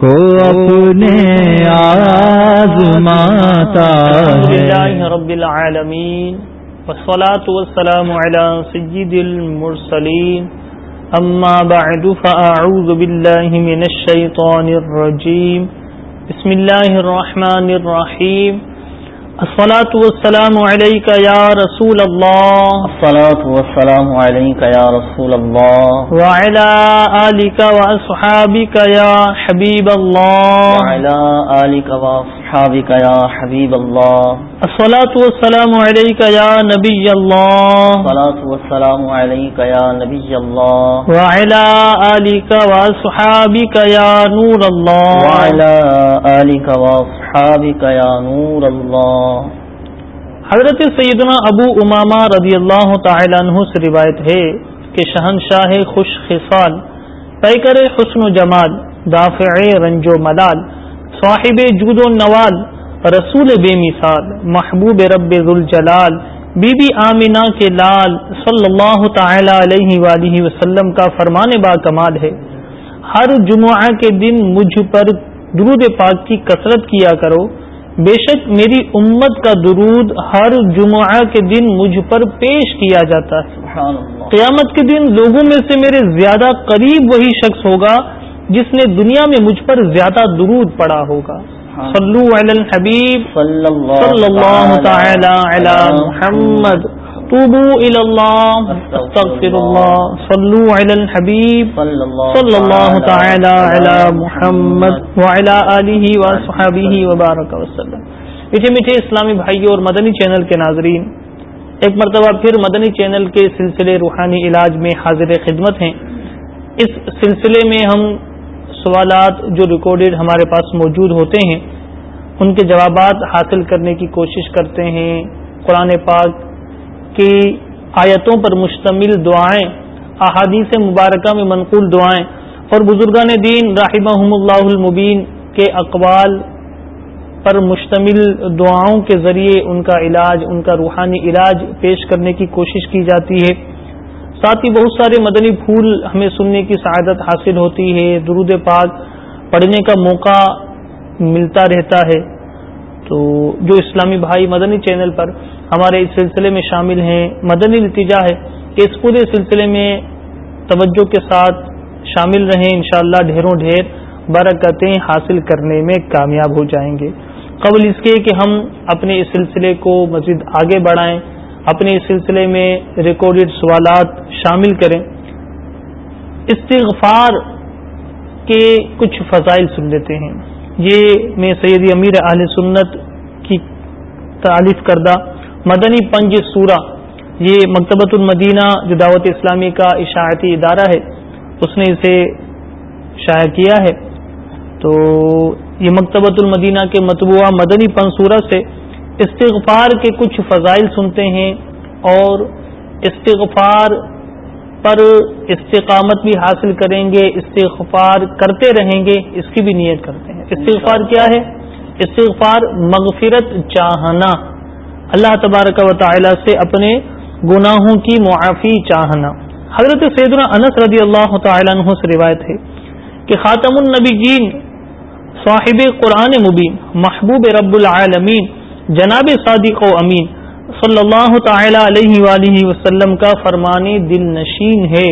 کو اپنے آزماتا ہے۔ رب العالمین، والصلاة والسلام على سجد المرسلین۔ اما بعد، فاعوذ باللہ من الشیطان الرجیم۔ بسم اللہ الرحمن الرحیم۔ الصلاة والسلام عليك يا رسول الله. الصلاة والسلام عليك يا رسول الله. وعلى آلك وأصحابك يا حبيب الله. وعلى آلك وأصحابك يا حبيب الله الصلاة والسلام عليك يا نبي الله الصلاة والسلام عليك يا نبي الله وعلى آلك وأصحابك يا نور الله وعلى آلك وأصحابك يا نور الله حضرت سیدنا ابو امامہ رضی اللہ تعالی عنہ سے روایت ہے کہ شہنشاہ خوش خصال پیکر حسن و جمال دافع رنج و ملال صاحب جود و نوال رسول بے مثال محبوب رب ذوالجلال بی بی آمینہ کے لال صلی اللہ تعالی علیہ وآلہ وسلم کا فرمان با کمال ہے۔ ہر جمعہ کے دن مجھ پر درود پاک کی کثرت کیا کرو۔ بے شک میری امت کا درود ہر جمعہ کے دن مجھ پر پیش کیا جاتا ہے۔ قیامت کے دن لوگوں میں سے میرے زیادہ قریب وہی شخص ہوگا۔ جس نے دنیا میں مجھ پر زیادہ درود پڑا ہوگا۔ صلو علی الحبیب۔ صلی اللہ تعالی علی محمد۔ توبوا الى الله استغفر الله صلوا على الحبيب صلى الله تعالى على محمد وعلى اله وصحبه وبارك وسلم۔ میٹھے میٹھے اسلامی بھائیوں اور مدنی چینل کے ناظرین ایک مرتبہ پھر مدنی چینل کے سلسلے روحانی علاج میں حاضر خدمت ہیں۔ اس سلسلے میں ہم سوالات جو ریکارڈڈ ہمارے پاس موجود ہوتے ہیں، ان کے جوابات حاصل کرنے کی کوشش کرتے ہیں۔ قرآن پاک کی آیتوں پر مشتمل دعائیں، احادیث مبارکہ میں منقول دعائیں۔ اور بزرگان دین راہبہ اللہ المبین کے اقوال پر مشتمل دعاؤں کے ذریعے ان کا علاج، ان کا روحانی علاج پیش کرنے کی کوشش کی جاتی ہے۔ ساتھ ہی بہت سارے مدنی پھول ہمیں سننے کی سعادت حاصل ہوتی ہے، درود پاک پڑھنے کا موقع ملتا رہتا ہے۔ تو جو اسلامی بھائی مدنی چینل پر ہمارے اس سلسلے میں شامل ہیں، مدنی نتیجہ ہے کہ اس پورے سلسلے میں توجہ کے ساتھ شامل رہیں، انشاءاللہ ڈھیروں ڈھیر برکتیں حاصل کرنے میں کامیاب ہو جائیں گے۔ قبل اس کے کہ ہم اپنے اس سلسلے کو مزید آگے بڑھائیں اپنے اس سلسلے میں ریکارڈڈ سوالات شامل کریں۔ استغفار کے کچھ فضائل سن لیتے ہیں۔ یہ میں سیدی امیر اہل سنت کی تعریف کردہ مدنی پنج سورہ، یہ مکتبۃ المدینہ جو دعوت اسلامی کا اشاعتی ادارہ ہے، اس نے اسے شائع کیا ہے۔ تو یہ مکتبۃ المدینہ کے مطبوعہ مدنی پنصورہ سے استغفار کے کچھ فضائل سنتے ہیں اور استغفار پر استقامت بھی حاصل کریں گے، استغفار کرتے رہیں گے، اس کی بھی نیت کرتے ہیں۔ استغفار کیا ہے؟ استغفار مغفرت چاہنا۔ اللہ تبارک و تعالی سے اپنے گناہوں کی معافی چاہنا۔ حضرت سیدنا انس رضی اللہ تعالی عنہ سے روایت ہے کہ خاتم النبی جین صاحب قرآن مبین، محبوب رب العالمین جناب صادق و امین صلی اللہ تعالی علیہ وآلہ وسلم کا فرمانی دل نشین ہے۔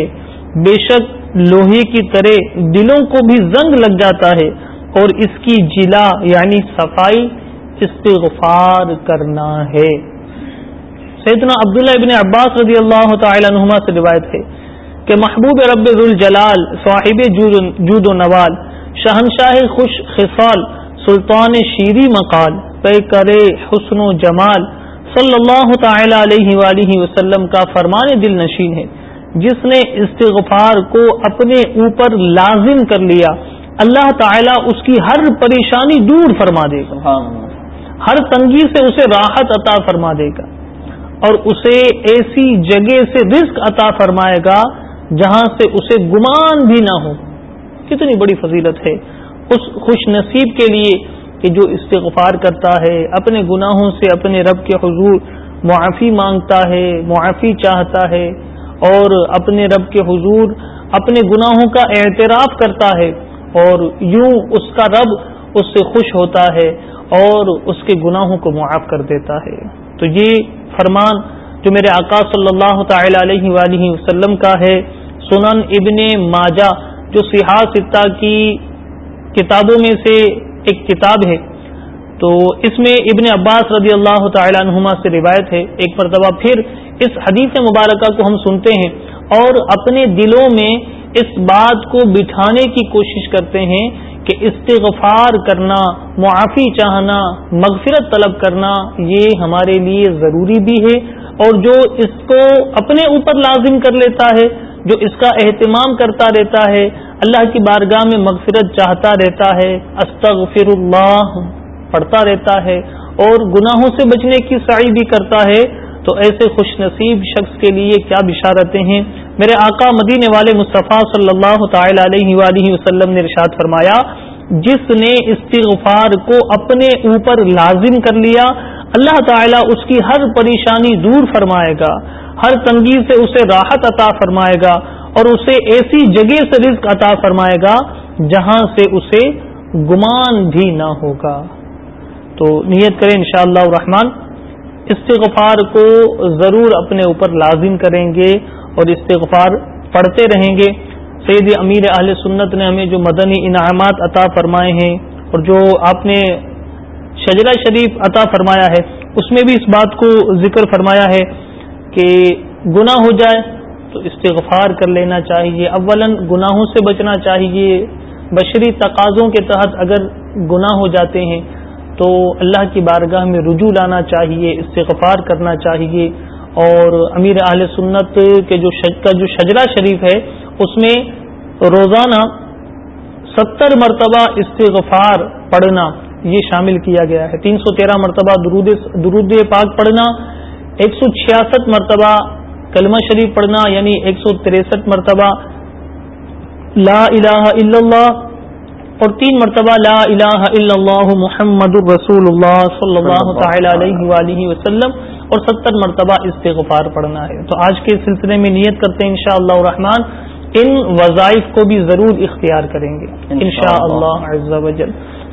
بے شک لوہے کی طرح دلوں کو بھی زنگ لگ جاتا ہے اور اس کی جلا یعنی صفائی استغفار کرنا ہے۔ سیدنا عبداللہ ابن عباس رضی اللہ تعالی عنہما سے روایت ہے کہ محبوب رب الجلال صاحب جود و نوال، شہنشاہ خوش خصال، سلطان شیری مقال پے کرے حسن و جمال صلی اللہ تعالی علیہ وآلہ وسلم کا فرمان دل نشین ہے۔ جس نے استغفار کو اپنے اوپر لازم کر لیا اللہ تعالی اس کی ہر پریشانی دور فرما دے گا۔ ہر تنگی سے اسے راحت عطا فرما دے گا۔ اور اسے ایسی جگہ سے رزق عطا فرمائے گا جہاں سے اسے گمان بھی نہ ہو۔ کتنی بڑی فضیلت ہے۔ اس خوش نصیب کے لیے کہ جو استغفار کرتا ہے، اپنے گناہوں سے اپنے رب کے حضور معافی مانگتا ہے، معافی چاہتا ہے، اور اپنے رب کے حضور اپنے گناہوں کا اعتراف کرتا ہے، اور یوں اس کا رب اس سے خوش ہوتا ہے اور اس کے گناہوں کو معاف کر دیتا ہے۔ تو یہ فرمان جو میرے آقا صلی اللہ تعالی علیہ وآلہ وسلم کا ہے، سنن ابن ماجہ جو سیاح سطح کی کتابوں میں سے ایک کتاب ہے۔ تو اس میں ابن عباس رضی اللہ تعالی عنہما سے روایت ہے۔ ایک مرتبہ پھر اس حدیث مبارکہ کو ہم سنتے ہیں اور اپنے دلوں میں اس بات کو بٹھانے کی کوشش کرتے ہیں کہ استغفار کرنا، معافی چاہنا، مغفرت طلب کرنا یہ ہمارے لیے ضروری بھی ہے۔ اور جو اس کو اپنے اوپر لازم کر لیتا ہے، جو اس کا اہتمام کرتا رہتا ہے اللہ کی بارگاہ میں مغفرت چاہتا رہتا ہے استغفر اللہ پڑھتا رہتا ہے اور گناہوں سے بچنے کی سعی بھی کرتا ہے۔ تو ایسے خوش نصیب شخص کے لیے کیا بشارتیں ہیں؟ میرے آقا مدینے والے مصطفیٰ صلی اللہ تعالی علیہ وآلہ وسلم نے ارشاد فرمایا، جس نے استغفار کو اپنے اوپر لازم کر لیا، اللہ تعالیٰ اس کی ہر پریشانی دور فرمائے گا، ہر تنگی سے اسے راحت عطا فرمائے گا۔ اور اسے ایسی جگہ سے رزق عطا فرمائے گا جہاں سے اسے گمان بھی نہ ہوگا۔ تو نیت کریں انشاءاللہ شاء الرحمن، استغفار کو ضرور اپنے اوپر لازم کریں گے اور استغفار پڑھتے رہیں گے۔ سید امیر اہل سنت نے ہمیں جو مدنی انعامات عطا فرمائے ہیں اور جو آپ نے شجرہ شریف عطا فرمایا ہے، اس میں بھی اس بات کو ذکر فرمایا ہے کہ گناہ ہو جائے تو استغفار کر لینا چاہیے۔ اولا گناہوں سے بچنا چاہیے۔ بشری تقاضوں کے تحت اگر گناہ ہو جاتے ہیں تو اللہ کی بارگاہ میں رجوع لانا چاہیے، استغفار کرنا چاہیے۔ اور امیر اہل سنت کے جو کا جو شجرا شریف ہے، اس میں روزانہ ستر مرتبہ استغفار پڑھنا یہ شامل کیا گیا ہے۔ تین سو تیرہ مرتبہ درود درود پاک پڑھنا، ایک سو چھیاسٹھ مرتبہ کلمہ شریف پڑھنا یعنی ایک سو تریسٹھ مرتبہ لا الہ الا اللہ اور تین مرتبہ لا الہ الا اللہ محمد الرسول اللہ صلی اللہ تعالی علیہ وآلہ وسلم اور ستر مرتبہ استغفار پڑھنا ہے۔ تو آج کے سلسلے میں نیت کرتے ہیں انشاءاللہ الرحمن ان وظائف کو بھی ضرور اختیار کریں گے۔ انشاءاللہ عز و جل۔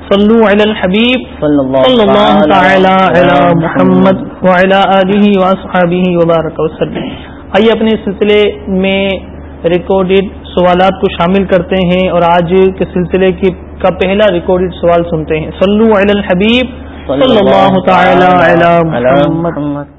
صلو علی الحبیب صلی اللہ تعالی علی محمد وعلی آلہ واصحابہ وبارک وسلم۔ آئیے اپنے سلسلے میں ریکارڈڈ سوالات کو شامل کرتے ہیں اور آج کے سلسلے کی کا پہلا ریکارڈڈ سوال سنتے ہیں۔ صلو علی الحبیب صلی اللہ تعالی علی محمد۔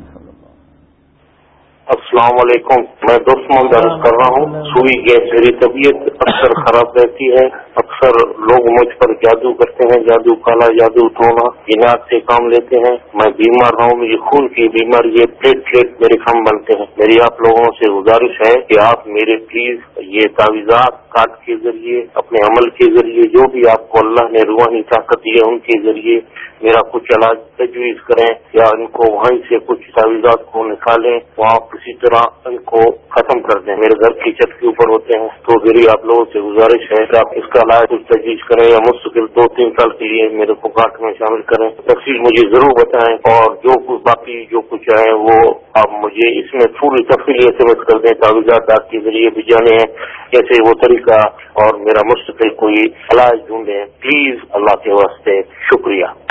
السلام علیکم میں دوست عرض کر رہا ہوں۔ سوئی گیس میری طبیعت اکثر خراب رہتی ہے۔ اکثر لوگ مجھ پر جادو کرتے ہیں جادو کالا جادو ٹونا جنات سے کام لیتے ہیں۔ میں بیمار رہا ہوں مجھے خون کی بیماری ہے۔ پلیٹ پلیٹ میرے کام بنتے ہیں۔ میری آپ لوگوں سے گزارش ہے کہ آپ میرے پلیز یہ تعویذات کاٹ کے ذریعے اپنے عمل کے ذریعے جو بھی آپ کو اللہ نے روحانی طاقت دی ہے ان کے ذریعے میرا کچھ علاج تجویز کریں یا ان کو وہیں سے کچھ تعویذات کو نکالیں وہاں کسی طرح ان کو ختم کر دیں۔ میرے گھر کی چھت کے اوپر ہوتے ہیں۔ تو میری آپ لوگوں سے گزارش ہے کہ آپ اس کا علاج کچھ تجویز کریں یا مستقل دو تین سال کے لیے میرے کو کاٹ میں شامل کریں۔ تفصیل مجھے ضرور بتائیں اور جو کچھ باقی جو کچھ ہے وہ آپ مجھے اس میں پوری تفصیل ایسے کر دیں۔ تعویذات آپ کے ذریعے بھی جانے ہیں۔ کیسے وہ طریقہ اور میرا مستقل کوئی علاج ڈھونڈیں۔ پلیز اللہ کے واسطے شکریہ۔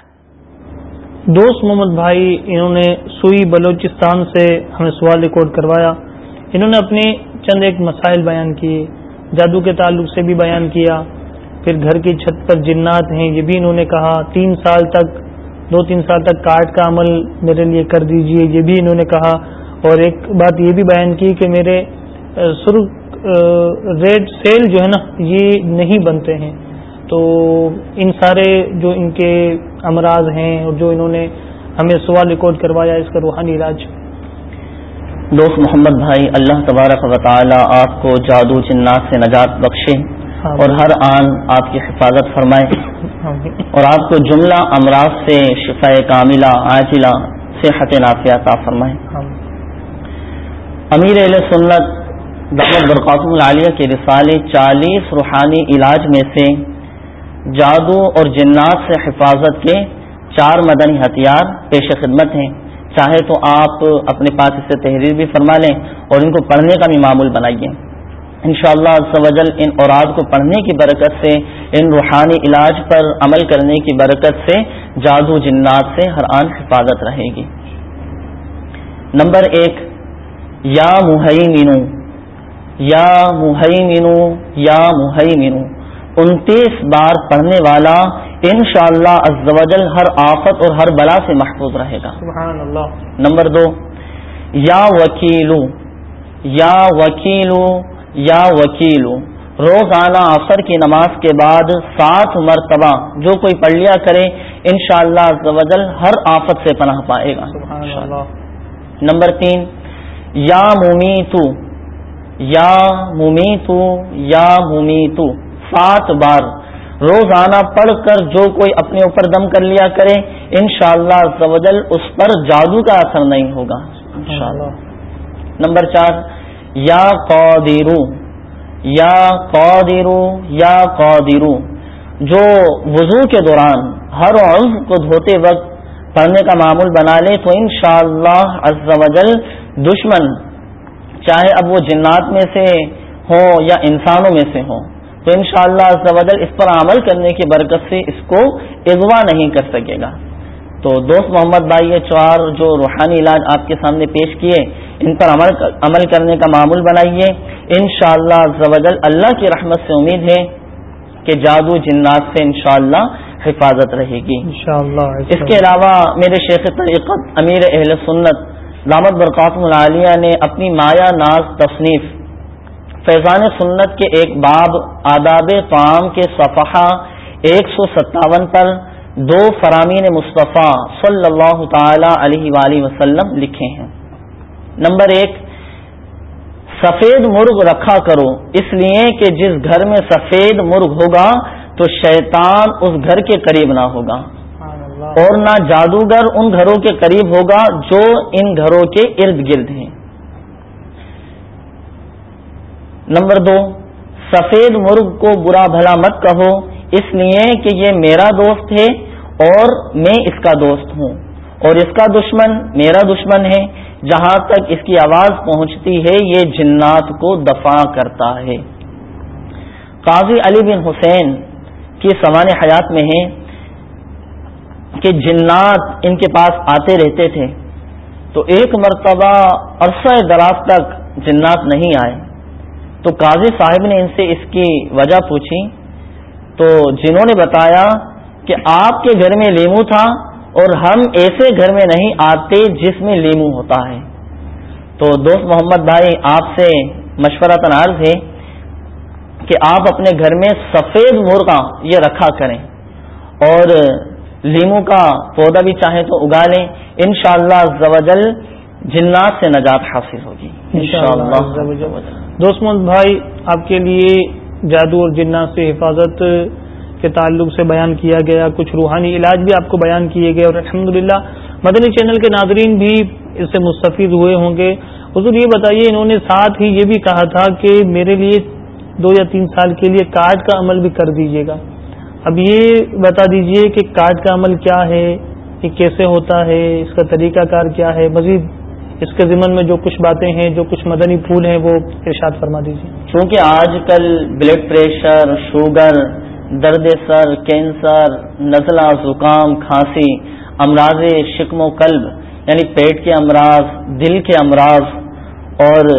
دوست محمد بھائی، انہوں نے سوئی بلوچستان سے ہمیں سوال ریکارڈ کروایا۔ انہوں نے اپنے چند ایک مسائل بیان کیے، جادو کے تعلق سے بھی بیان کیا۔ پھر گھر کی چھت پر جنات ہیں، یہ بھی انہوں نے کہا۔ تین سال تک، دو تین سال تک کاٹ کا عمل میرے لیے کر دیجیے، یہ بھی انہوں نے کہا۔ اور ایک بات یہ بھی بیان کی کہ میرے سرخ ریڈ سیل جو ہے نا، یہ نہیں بنتے ہیں۔ تو ان سارے جو ان کے امراض ہیں اور جو انہوں نے ہمیں سوال ریکارڈ کروایا اس کا روحانی علاج۔ دوست محمد بھائی اللہ تبارک و تعالی آپ کو جادو جنات سے نجات بخشے اور ہر آن آپ کی حفاظت فرمائے۔ اور آپ کو جملہ امراض سے شفا کاملہ عاجلہ صحت نافیہ عطا فرمائے۔ امیر علیہ سنت دعوت برقاسم العالیہ کے رسالے چالیس روحانی علاج میں سے جادو اور جنات سے حفاظت کے چار مدنی ہتھیار پیش خدمت ہیں۔ چاہے تو آپ اپنے پاس سے تحریر بھی فرما لیں اور ان کو پڑھنے کا بھی معمول بنائیے۔ انشاءاللہ شاء اللہ ان اوراد کو پڑھنے کی برکت سے، ان روحانی علاج پر عمل کرنے کی برکت سے جادو جنات سے ہر آن حفاظت رہے گی۔ نمبر ایک، یا محی مینو یا محی مینو یا محی مینو انتیس بار پڑھنے والا ان شاء اللہ ہر آفت اور ہر بلا سے محفوظ رہے گا۔ سبحان اللہ نمبر دو یا وکیلو یا وکیلو یا وکیلو روزانہ عصر کی نماز کے بعد سات مرتبہ جو کوئی پڑھ لیا کرے ان شاء اللہ ہر آفت سے پناہ پائے گا۔ نمبر تین یا ممی تو یا ممی تو یا ممی تو سات بار روزانہ پڑھ کر جو کوئی اپنے اوپر دم کر لیا کرے ان شاء اللہ اس پر جادو کا اثر نہیں ہوگا۔ نمبر چار، یا قادرو یا قادرو یا قادرو جو وضو کے دوران ہر عضو کو دھوتے وقت پڑھنے کا معمول بنا لے، تو ان شاء اللہ دشمن، چاہے اب وہ جنات میں سے ہوں یا انسانوں میں سے ہوں تو ان شاء اللہ اس پر عمل کرنے کی برکت سے اس کو اغوا نہیں کر سکے گا۔ تو دوست محمد بھائی یہ چار جو روحانی علاج آپ کے سامنے پیش کیے ان پر عمل عمل کرنے کا معمول بنائیے۔ ان شاء اللہ اللہ کی رحمت سے امید ہے کہ جادو جنات سے انشاءاللہ حفاظت رہے گی۔ انشاءاللہ اس کے علاوہ میرے شیخ طریقت امیر اہل سنت دامت برقاسم العالیہ نے اپنی مایا ناز تصنیف فیضان سنت کے ایک باب آداب قام کے صفحہ ایک سو ستاون پر دو فرامین مصطفیٰ صلی اللہ تعالی علیہ وآلہ وسلم لکھے ہیں۔ نمبر ایک سفید مرغ رکھا کرو اس لیے کہ جس گھر میں سفید مرغ ہوگا تو شیطان اس گھر کے قریب نہ ہوگا۔ اور نہ جادوگر ان گھروں کے قریب ہوگا جو ان گھروں کے ارد گرد ہیں۔ نمبر دو، سفید مرغ کو برا بھلا مت کہو، اس لیے کہ یہ میرا دوست ہے اور میں اس کا دوست ہوں۔ اور اس کا دشمن میرا دشمن ہے، جہاں تک اس کی آواز پہنچتی ہے، یہ جنات کو دفاع کرتا ہے۔ قاضی علی بن حسین کی سوان حیات میں ہے کہ جنات ان کے پاس آتے رہتے تھے، تو ایک مرتبہ عرصہ دراز تک جنات نہیں آئے۔ تو قاضی صاحب نے ان سے اس کی وجہ پوچھی، تو جنہوں نے بتایا کہ آپ کے گھر میں لیمو تھا اور ہم ایسے گھر میں نہیں آتے جس میں لیمو ہوتا ہے۔ تو دوست محمد بھائی، آپ سے مشورہ تنارض ہے کہ آپ اپنے گھر میں سفید مرغا یہ رکھا کریں اور لیمو کا پودا بھی چاہیں تو اگا لیں انشاءاللہ شاء اللہ جنات سے نجات حاصل ہوگی۔ انشاءاللہ۔ دوست مند بھائی، آپ کے لیے جادو اور جنات سے حفاظت کے تعلق سے بیان کیا گیا، کچھ روحانی علاج بھی آپ کو بیان کیے گئے اور الحمد مدنی چینل کے ناظرین بھی اس سے مستفید ہوئے ہوں گے۔ حضور یہ بتائیے، انہوں نے ساتھ ہی یہ بھی کہا تھا کہ میرے لیے دو یا تین سال کے لیے کارڈ کا عمل بھی کر دیجیے گا۔ اب یہ بتا دیجیے کہ کارڈ کا عمل کیا ہے، یہ کیسے ہوتا ہے، اس کا طریقہ کار کیا ہے؟ مزید اس کے ذمن میں جو کچھ باتیں ہیں، جو کچھ مدنی پھول ہیں، وہ ارشاد فرما دیجیے چونکہ آج کل بلڈ پریشر شوگر درد سر کینسر نزلہ زکام، کھانسی، امراض شکم و قلب یعنی پیٹ کے امراض، دل کے امراض اور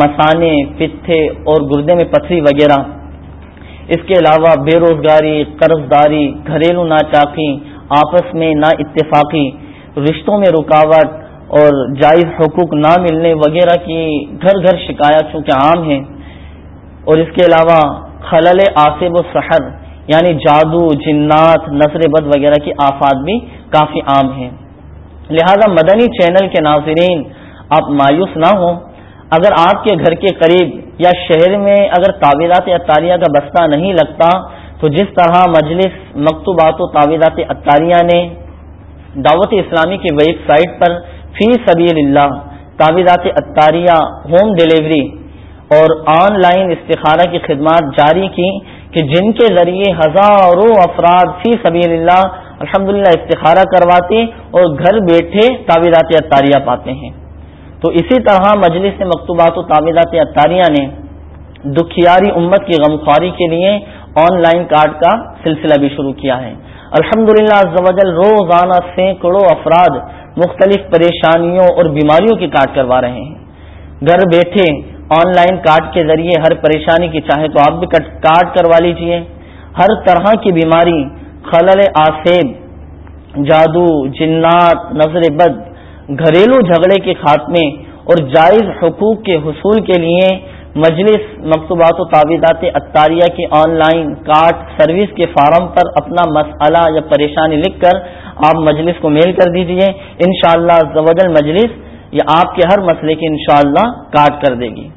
مسانے، پتھے اور گردے میں پتھری وغیرہ، اس کے علاوہ بے روزگاری قرض داری گھریلو ناچاقی آپس میں نا اتفاقی رشتوں میں رکاوٹ اور جائز حقوق نہ ملنے وغیرہ کی گھر گھر شکایت چونکہ عام ہیں۔ اور اس کے علاوہ خلل آصب و سحر یعنی جادو، جنات نظر بد وغیرہ کی آفات بھی کافی عام ہیں۔ لہذا مدنی چینل کے ناظرین، آپ مایوس نہ ہوں۔ اگر آپ کے گھر کے قریب یا شہر میں اگر تعویلات اطاریہ کا بستہ نہیں لگتا، تو جس طرح مجلس مکتوبات و تعویلات اطاریہ نے دعوت اسلامی کی ویب سائٹ پر فی سبیل اللہ تعویذات اطاریہ، ہوم ڈلیوری اور آن لائن استخارہ کی خدمات جاری کی کہ جن کے ذریعے ہزاروں افراد فی سبیل اللہ الحمد استخارہ کرواتے اور گھر بیٹھے تعویذات اطاریہ پاتے ہیں۔ تو اسی طرح مجلس مکتوبات و تعویذات اطاریہ نے دکھیاری امت کی غمخواری کے لیے آن لائن کارڈ کا سلسلہ بھی شروع کیا ہے۔ الحمد للہ روزانہ سینکڑوں افراد مختلف پریشانیوں اور بیماریوں کی کارڈ کروا رہے ہیں۔ گھر بیٹھے آن لائن کارڈ کے ذریعے ہر پریشانی کی چاہے تو آپ بھی کارڈ کروا لیجیے۔ ہر طرح کی بیماری، خلل آسیب جادو، جنات، نظر بد، گھریلو جھگڑے کے خاتمے اور جائز حقوق کے حصول کے لیے مجلس مکتوبات و تعویدات اطاریہ کی آن لائن کارڈ سروس کے فارم پر اپنا مسئلہ یا پریشانی لکھ کر آپ مجلس کو میل کر دیجیے۔ انشاءاللہ شاء اللہ مجلس یا آپ کے ہر مسئلے کی انشاءاللہ اللہ کاٹ کر دے گی۔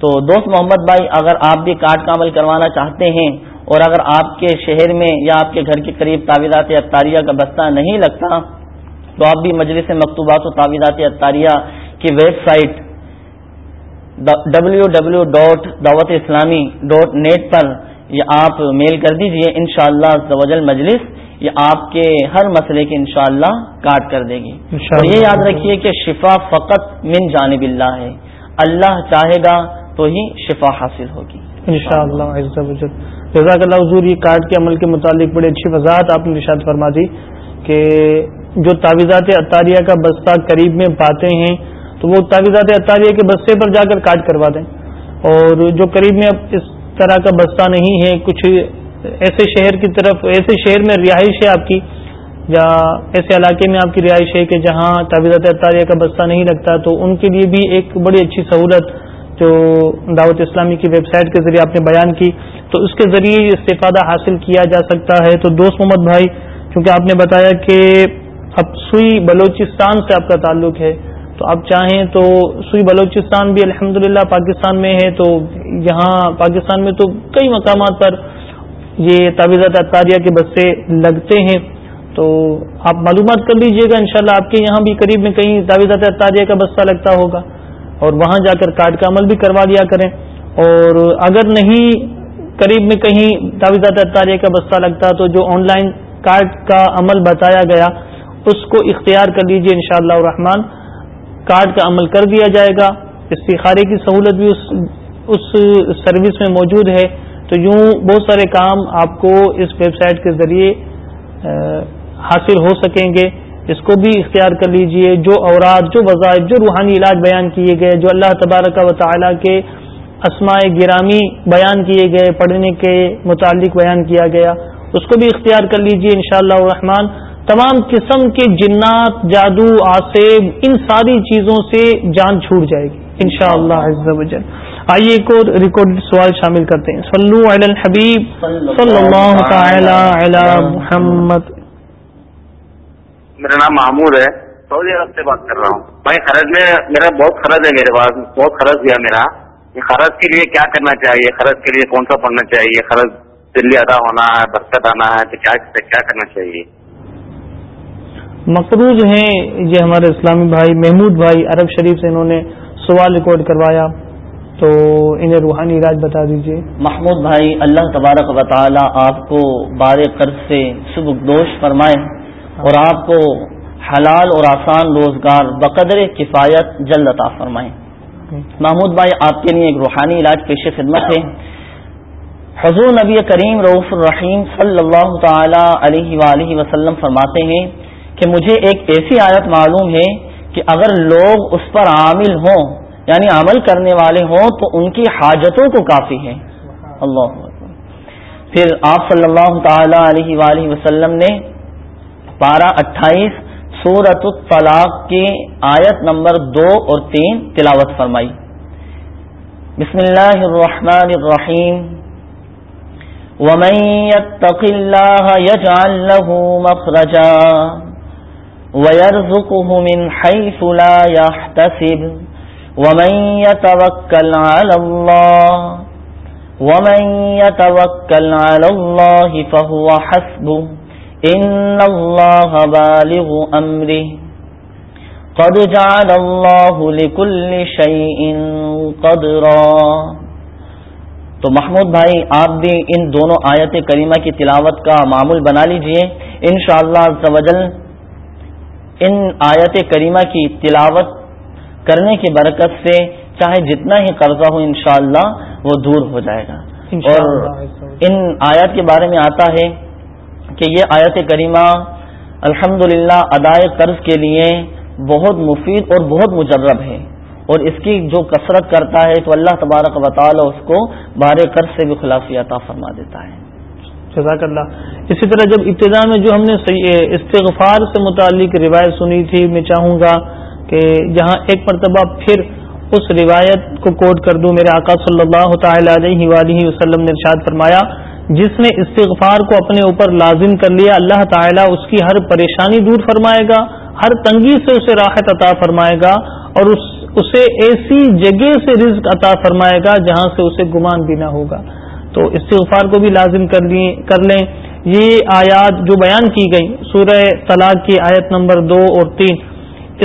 تو دوست محمد بھائی، اگر آپ بھی کارڈ کا عمل کروانا چاہتے ہیں اور اگر آپ کے شہر میں یا آپ کے گھر کے قریب تعویذات اطاریہ کا بستہ نہیں لگتا، تو آپ بھی مجلس مکتوبات و تعویذات اطاریہ کی website W W dot Dawat Islami dot net پر یہ آپ میل کر دیجیے ان شاء اللہ مجلس یہ آپ کے ہر مسئلے کی انشاءاللہ اللہ کاٹ کر دے گی۔ اور یہ یاد رکھیے کہ شفا فقط من جانب اللہ ہے۔ اللہ چاہے گا تو ہی شفا حاصل ہوگی۔ انشاءاللہ جزاک اللہ حضور یہ کارڈ کے عمل کے متعلق بڑی اچھی وضاحت آپ نے نشاد فرما دی کہ جو تعویذات اطاریہ کا بستہ قریب میں پاتے ہیں تو وہ تعویذات اطاریہ کے بستے پر جا کر کارڈ کروا دیں۔ اور جو قریب میں اس طرح کا بستہ نہیں ہے، کچھ ایسے شہر کی طرف، ایسے شہر میں رہائش ہے آپ کی، یا ایسے علاقے میں آپ کی رہائش ہے کہ جہاں تعویذات اطاریہ کا بستہ نہیں لگتا، تو ان کے لیے بھی ایک بڑی اچھی سہولت جو دعوت اسلامی کی ویب سائٹ کے ذریعے آپ نے بیان کی۔ تو اس کے ذریعے استفادہ حاصل کیا جا سکتا ہے۔ تو دوست محمد بھائی، چونکہ آپ نے بتایا کہ اب سوئی بلوچستان سے آپ کا تعلق ہے تو آپ چاہیں تو سوئی بلوچستان بھی الحمد پاکستان میں ہے، تو یہاں پاکستان میں تو کئی مقامات پر یہ تعویذات اطاریہ کے بسے لگتے ہیں۔ تو آپ معلومات کر لیجیے گا، انشاءاللہ شاء آپ کے یہاں بھی قریب میں کہیں تعویذات اطاریہ کا بستہ لگتا ہوگا۔ اور وہاں جا کر کارڈ کا عمل بھی کروا دیا کریں۔ اور اگر نہیں قریب میں کہیں تعویذات اطاریہ کا بستہ لگتا تو جو آن لائن کارڈ کا عمل بتایا گیا، اس کو اختیار کر لیجیے ان شاء اللہ کارڈ کا عمل کر دیا جائے گا، استخارے کی سہولت بھی اس اس سروس میں موجود ہے۔ تو یوں بہت سارے کام آپ کو اس ویب سائٹ کے ذریعے حاصل ہو سکیں گے۔ اس کو بھی اختیار کر لیجیے۔ جو اوراد، جو وظائف، جو روحانی علاج بیان کیے گئے، جو اللہ تبارک و تعالی کے اسماء گرامی بیان کیے گئے، پڑھنے کے متعلق بیان کیا گیا، اس کو بھی اختیار کر لیجیے انشاءاللہ شاء الرحمان تمام قسم کے جنات، جادو، آسیب، ان ساری چیزوں سے جان چھوٹ جائے گی ان شاء اللہ آئیے ایک اور ریکارڈ سوال شامل کرتے ہیں۔ صلو علی الحبیب صلی اللہ تعالی علی محمد۔ میرا نام محمود ہے، سعودی عرب سے بات کر رہا ہوں۔ بھائی خرچ میں، میرا بہت خرچ ہے میرے پاس، بہت خرچ دیا میرا۔ یہ خرچ کے لیے کیا کرنا چاہیے؟ خرچ کے لیے کون سا پڑھنا چاہیے؟ خرچ دلی ادا ہونا ہے، برکت آنا ہے، تو کیا کرنا چاہیے؟ مقروض ہیں۔ یہ ہمارے اسلامی بھائی محمود بھائی عرب شریف سے انہوں نے سوال ریکارڈ کروایا۔ تو انہیں روحانی علاج بتا دیجیے محمود بھائی، اللہ تبارک و تعالی آپ کو بار قرض سے دوش فرمائے اور آپ کو حلال اور آسان روزگار بقدر کفایت جلد عطا فرمائیں محمود بھائی، آپ کے لیے ایک روحانی علاج پیش خدمت ہے۔ حضور نبی کریم رعف الرحیم صلی اللہ تعالی علیہ وآلہ وسلم فرماتے ہیں کہ مجھے ایک ایسی آیت معلوم ہے کہ اگر لوگ اس پر عامل ہوں یعنی عمل کرنے والے ہوں، تو ان کی حاجتوں کو کافی ہے اللہ پھر آپ صلی اللہ تعالی علیہ وآلہ وسلم نے پارہ اٹھائیس سورت الطلاق کی آیت نمبر دو اور تین تلاوت فرمائی۔ بسم اللہ الرحمن الرحیم۔ ومن يتق الله يجعل له مخرجا۔ ويرزقه من حيث لا يحتسب ومن يتوكل على الله ومن يتوكل على الله فهو حسبه ان اللہ بالغ امره قد جعل اللہ لكل شيء قدرا تو محمود بھائی، آپ بھی ان دونوں آیت کریمہ کی تلاوت کا معمول بنا لیجیے۔ انشاءاللہ شاء ان آیت کریمہ کی تلاوت کرنے کی برکت سے چاہے جتنا ہی قرضہ ہو انشاءاللہ وہ دور ہو جائے گا۔ اور ان آیات کے بارے میں آتا ہے کہ یہ آیت کریمہ الحمد ادائے قرض کے لیے بہت مفید اور بہت مجرب ہے۔ اور اس کی جو کثرت کرتا ہے تو اللہ تبارک و تعالی اس کو بار قرض سے بھی خلافی عطا فرما دیتا ہے۔ جزاک اللہ۔ اسی طرح جب ابتدا میں جو ہم نے استغفار سے متعلق روایت سنی تھی، میں چاہوں گا کہ جہاں ایک مرتبہ پھر اس روایت کو کوٹ کر دوں۔ میرے آقا صلی اللہ تعالی علیہ وآلہ وسلم نے ارشاد فرمایا، جس نے استغفار کو اپنے اوپر لازم کر لیا، اللہ تعالیٰ اس کی ہر پریشانی دور فرمائے گا، ہر تنگی سے اسے راحت عطا فرمائے گا اور اس، اسے ایسی جگہ سے رزق عطا فرمائے گا جہاں سے اسے گمان بھی نہ ہوگا۔ تو استغفار کو بھی لازم کر لیں۔ یہ آیات جو بیان کی گئی سورہ طلاق کی آیت نمبر دو اور تین،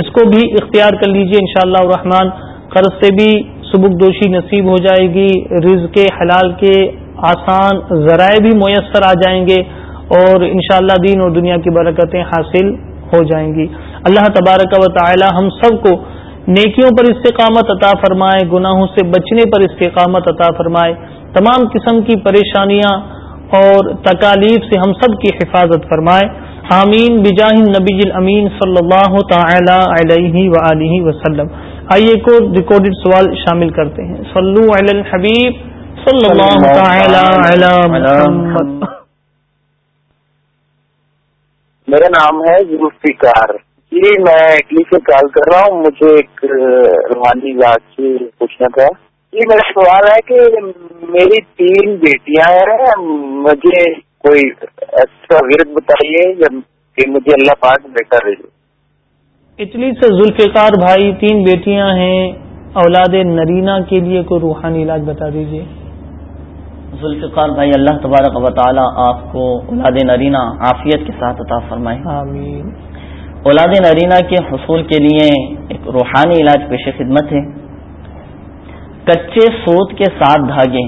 اس کو بھی اختیار کر لیجیے انشاءاللہ شاء الرحمن۔ قرض سے بھی سبک دوشی نصیب ہو جائے گی، رزق کے حلال کے آسان ذرائع بھی میسر آ جائیں گے اور انشاءاللہ دین اور دنیا کی برکتیں حاصل ہو جائیں گی۔ اللہ تبارک و تعالی ہم سب کو نیکیوں پر استقامت عطا فرمائے، گناہوں سے بچنے پر استقامت عطا فرمائے۔ تمام قسم کی پریشانیاں اور تکالیف سے ہم سب کی حفاظت فرمائے۔ آمین۔ بجاہ نبی الامین صلی اللہ تعالی علیہ و وسلم۔ آئیے کو ریکارڈیڈ سوال شامل کرتے ہیں۔ صلو علی الحبیب صلی اللہ تعالی علی محمد۔ میرا نام ہے ذوالفکار جی میں اٹلی سے کال کر رہا ہوں۔ مجھے ایک روحانی بات سے پوچھنا تھا۔ جی میرا سوال ہے کہ میری تین بیٹیاں ہیں مجھے کوئی ایکسٹرا ورد بتائیے کہ مجھے اللہ پاک بیٹا دے دے اٹلی سے ذوالفقار بھائی تین بیٹیاں ہیں اولاد نرینا کے لیے کوئی روحانی علاج بتا دیجیے ذوالفقار بھائی اللہ تبارک و تعالی آپ کو اولاد نرینا عافیت کے ساتھ عطا فرمائے۔ آمین۔ اولاد نرینا کے حصول کے لیے ایک روحانی علاج پیش خدمت ہے۔ کچے سوت کے ساتھ دھاگے۔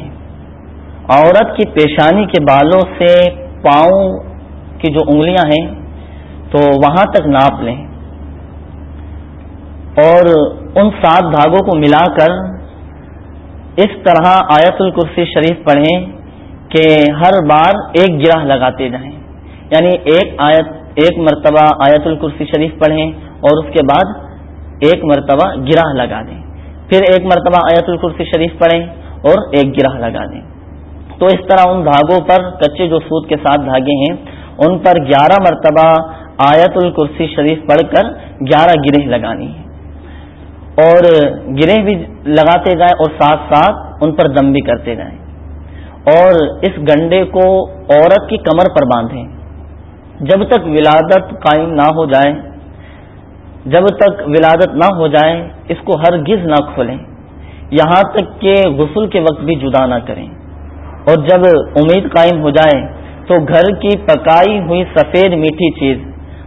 عورت کی پیشانی کے بالوں سے پاؤں کی جو انگلیاں ہیں، تو وہاں تک ناپ لیں۔ اور ان سات دھاگوں کو ملا کر اس طرح آیت الکرسی شریف پڑھیں کہ ہر بار ایک گرہ لگاتے جائیں۔ یعنی ایک آیت، ایک مرتبہ آیت الکرسی شریف پڑھیں اور اس کے بعد ایک مرتبہ گرہ لگا دیں۔ پھر ایک مرتبہ آیت الکرسی شریف پڑھیں اور ایک گرہ لگا دیں۔ تو اس طرح ان دھاگوں پر کچے جو سود کے ساتھ دھاگے ہیں، ان پر گیارہ مرتبہ آیت الکرسی شریف پڑھ کر گیارہ گرہ لگانی ہے اور گرے بھی لگاتے جائیں اور ساتھ ساتھ ان پر دم بھی کرتے جائیں۔ اور اس گنڈے کو عورت کی کمر پر باندھیں۔ جب تک ولادت قائم نہ ہو جائے جب تک ولادت نہ ہو جائے اس کو ہر گز نہ کھولیں۔ یہاں تک کہ غسل کے وقت بھی جدا نہ کریں۔ اور جب امید قائم ہو جائے، تو گھر کی پکائی ہوئی سفید میٹھی چیز،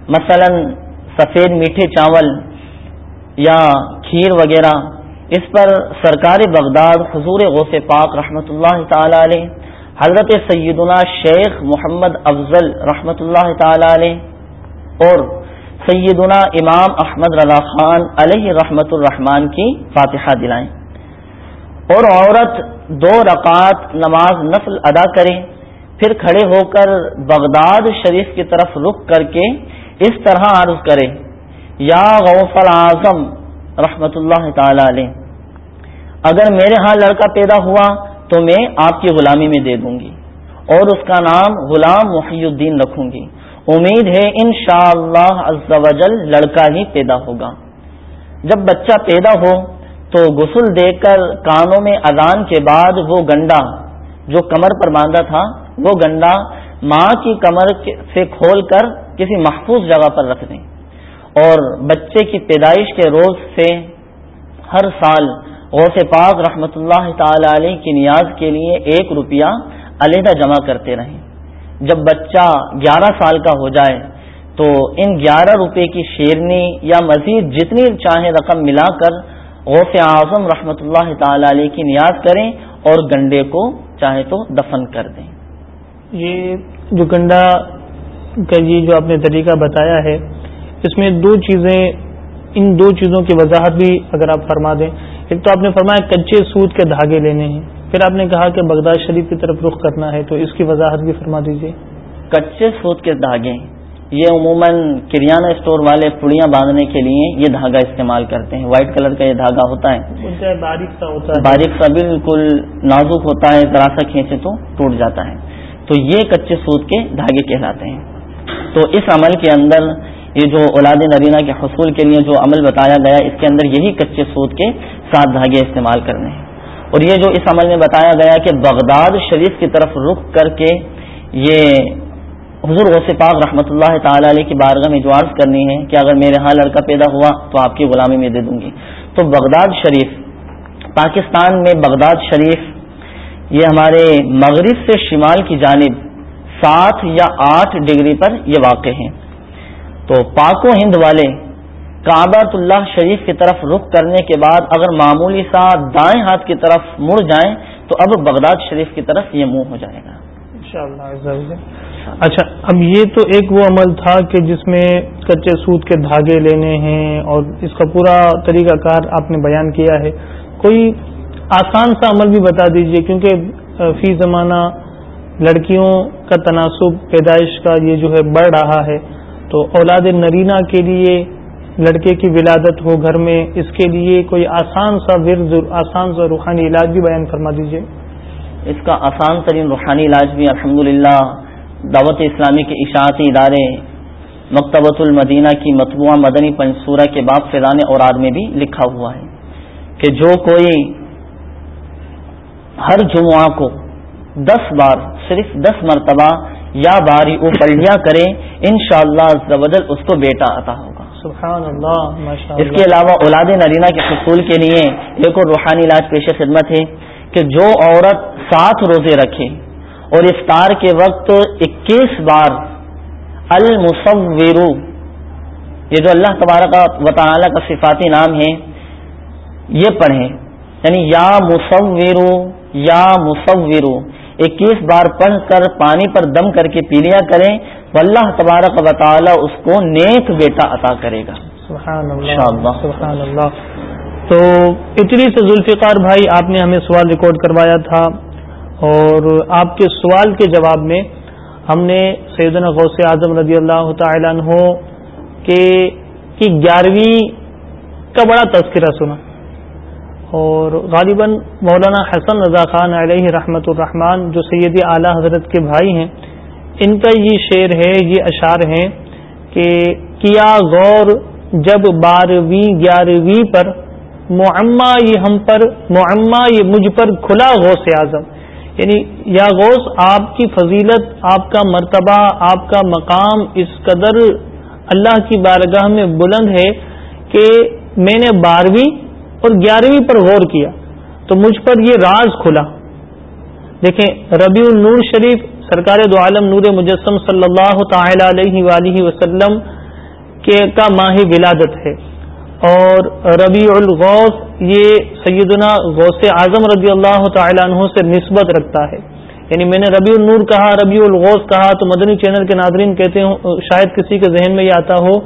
مثلا سفید میٹھے چاول یا کھیر وغیرہ، اس پر سرکار بغداد حضور غوث پاک رحمۃ اللہ تعالی علیہ، حضرت سیدنا شیخ محمد افضل رحمۃ اللہ تعالی علیہ، اور سیدنا امام احمد رضا خان علیہ رحمت الرحمان کی فاتحہ دلائیں۔ اور عورت دو رکعت نماز نفل ادا کرے، پھر کھڑے ہو کر بغداد شریف کی طرف رخ کر کے اس طرح عرض کرے، یا غوث العظم رحمت اللہ تعالی علیہ، اگر میرے ہاں لڑکا پیدا ہوا تو میں آپ کی غلامی میں دے دوں گی، اور اس کا نام غلام محی الدین رکھوں گی۔ امید ہے ان شاء اللہ لڑکا ہی پیدا ہوگا۔ جب بچہ پیدا ہو تو غسل دے کر کانوں میں اذان کے بعد وہ گنڈا، جو کمر پر باندھا تھا، وہ گنڈا ماں کی کمر سے کھول کر کسی محفوظ جگہ پر رکھ دیں۔ اور بچے کی پیدائش کے روز سے ہر سال غوث پاک رحمۃ اللہ تعالی علیہ کی نیاز کے لیے ایک روپیہ علیحدہ جمع کرتے رہیں۔ جب بچہ گیارہ سال کا ہو جائے تو ان گیارہ روپے کی شیرنی یا مزید جتنی چاہے رقم ملا کر غوث اعظم رحمۃ اللہ تعالی علیہ کی نیاز کریں اور گنڈے کو چاہے تو دفن کر دیں۔ یہ جو گنڈا کا یہ جی جو آپ نے طریقہ بتایا ہے، اس میں دو چیزیں، ان دو چیزوں کی وضاحت بھی اگر آپ فرما دیں۔ ایک تو آپ نے فرمایا کچے سود کے دھاگے لینے ہیں۔ پھر آپ نے کہا کہ بغداد شریف کی طرف رخ کرنا ہے تو اس کی وضاحت بھی فرما دیجیے کچے سود کے دھاگے یہ عموماً کریانہ اسٹور والے پڑیاں باندھنے کے لیے یہ دھاگا استعمال کرتے ہیں۔ وائٹ کلر کا یہ دھاگا ہوتا ہے۔ باریک سا ہوتا ہے۔ باریک سا بالکل نازک ہوتا ہے ذرا سا کھینچے تو ٹوٹ جاتا ہے۔ تو یہ کچے سود کے دھاگے کہلاتے ہیں۔ تو اس عمل کے اندر یہ جو اولاد نرینہ کے حصول کے لیے جو عمل بتایا گیا اس کے اندر یہی کچے سود کے سات دھاگے استعمال کرنے ہیں۔ اور یہ جو اس عمل میں بتایا گیا کہ بغداد شریف کی طرف رخ کر کے یہ حضور غوث پاک رحمۃ اللہ تعالی علیہ کی بارگاہ میں جو عرض کرنی ہے کہ اگر میرے ہاں لڑکا پیدا ہوا تو آپ کی غلامی میں دے دوں گی۔ تو بغداد شریف، پاکستان میں بغداد شریف، یہ ہمارے مغرب سے شمال کی جانب سات یا آٹھ ڈگری پر یہ واقع ہیں۔ تو پاک و ہند والے کعبۃ اللہ شریف کی طرف رخ کرنے کے بعد اگر معمولی سا دائیں ہاتھ کی طرف مڑ جائیں تو اب بغداد شریف کی طرف یہ منہ ہو جائے گا۔ اچھا اب یہ تو ایک وہ عمل تھا کہ جس میں کچے سود کے دھاگے لینے ہیں اور اس کا پورا طریقہ کار آپ نے بیان کیا ہے۔ کوئی آسان سا عمل بھی بتا دیجیے، کیونکہ فی زمانہ لڑکیوں کا تناسب، پیدائش کا یہ جو ہے بڑھ رہا ہے۔ تو اولاد نرینہ کے لیے لڑکے کی ولادت ہو گھر میں، اس کے لیے کوئی آسان سا ورز، آسان سا روحانی علاج بھی بیان فرما دیجیے۔ اس کا آسان ترین روحانی علاج بھی الحمدللہ دعوت اسلامی کے اشاعتی ادارے مکتبۃ المدینہ کی مطبوعہ مدنی پنصورہ کے باب فیضان اوراد میں بھی لکھا ہوا ہے کہ جو کوئی ہر جمعہ کو دس بار، صرف دس مرتبہ یا باری او پلیا کرے ان شاء اللہ اس کو بیٹا عطا ہوگا سبحان اللہ اس کے علاوہ اولاد نرینہ کے حصول کے لیے ایک اور روحانی علاج پیش خدمت ہے کہ جو عورت سات روزے رکھے اور افطار کے وقت اکیس بار المصورو۔ یہ جو اللہ تبارک و تعالی کا صفاتی نام ہے، یہ پڑھیں۔ یعنی یا مصورو یا مصورو۔ اکیس بار پڑھ کر پانی پر دم کر کے پی لیا کریں تو اللہ تبارک و تعالی اس کو نیک بیٹا عطا کرے گا۔ سبحان اللہ سبحان اللہ تو اتنی سے ذوالفقار بھائی آپ نے ہمیں سوال ریکارڈ کروایا تھا اور آپ کے سوال کے جواب میں ہم نے سیدنا غوث اعظم رضی اللہ تعالیٰ عنہ کے کی گیارہویں کا بڑا تذکرہ سنا۔ اور غالباً مولانا حسن رضا خان علیہ رحمت الرحمان جو سید اعلیٰ حضرت کے بھائی ہیں، ان کا یہ شعر ہے، یہ اشعار ہیں کہ کیا غور جب بارہویں، گیارہویں پر معمہ یہ ہم پر، معمہ یہ مجھ پر کھلا غوث اعظم۔ یعنی یا غوث، آپ کی فضیلت، آپ کا مرتبہ، آپ کا مقام اس قدر اللہ کی بارگاہ میں بلند ہے کہ میں نے بارہویں اور گیارہویں پر غور کیا تو مجھ پر یہ راز کھلا۔ دیکھیں، ربیع النور شریف، سرکار دو عالم نور مجسم صلی اللہ تعالی علیہ وآلہ وسلم کے کا ماہ ولادت ہے۔ اور ربیع الغوث یہ سیدنا غوث اعظم رضی اللہ تعالیٰ عنہ سے نسبت رکھتا ہے۔ یعنی میں نے ربیع النور کہا، ربیع الغوث کہا تو مدنی چینل کے ناظرین کہتے ہوں، شاید کسی کے ذہن میں یہ آتا ہو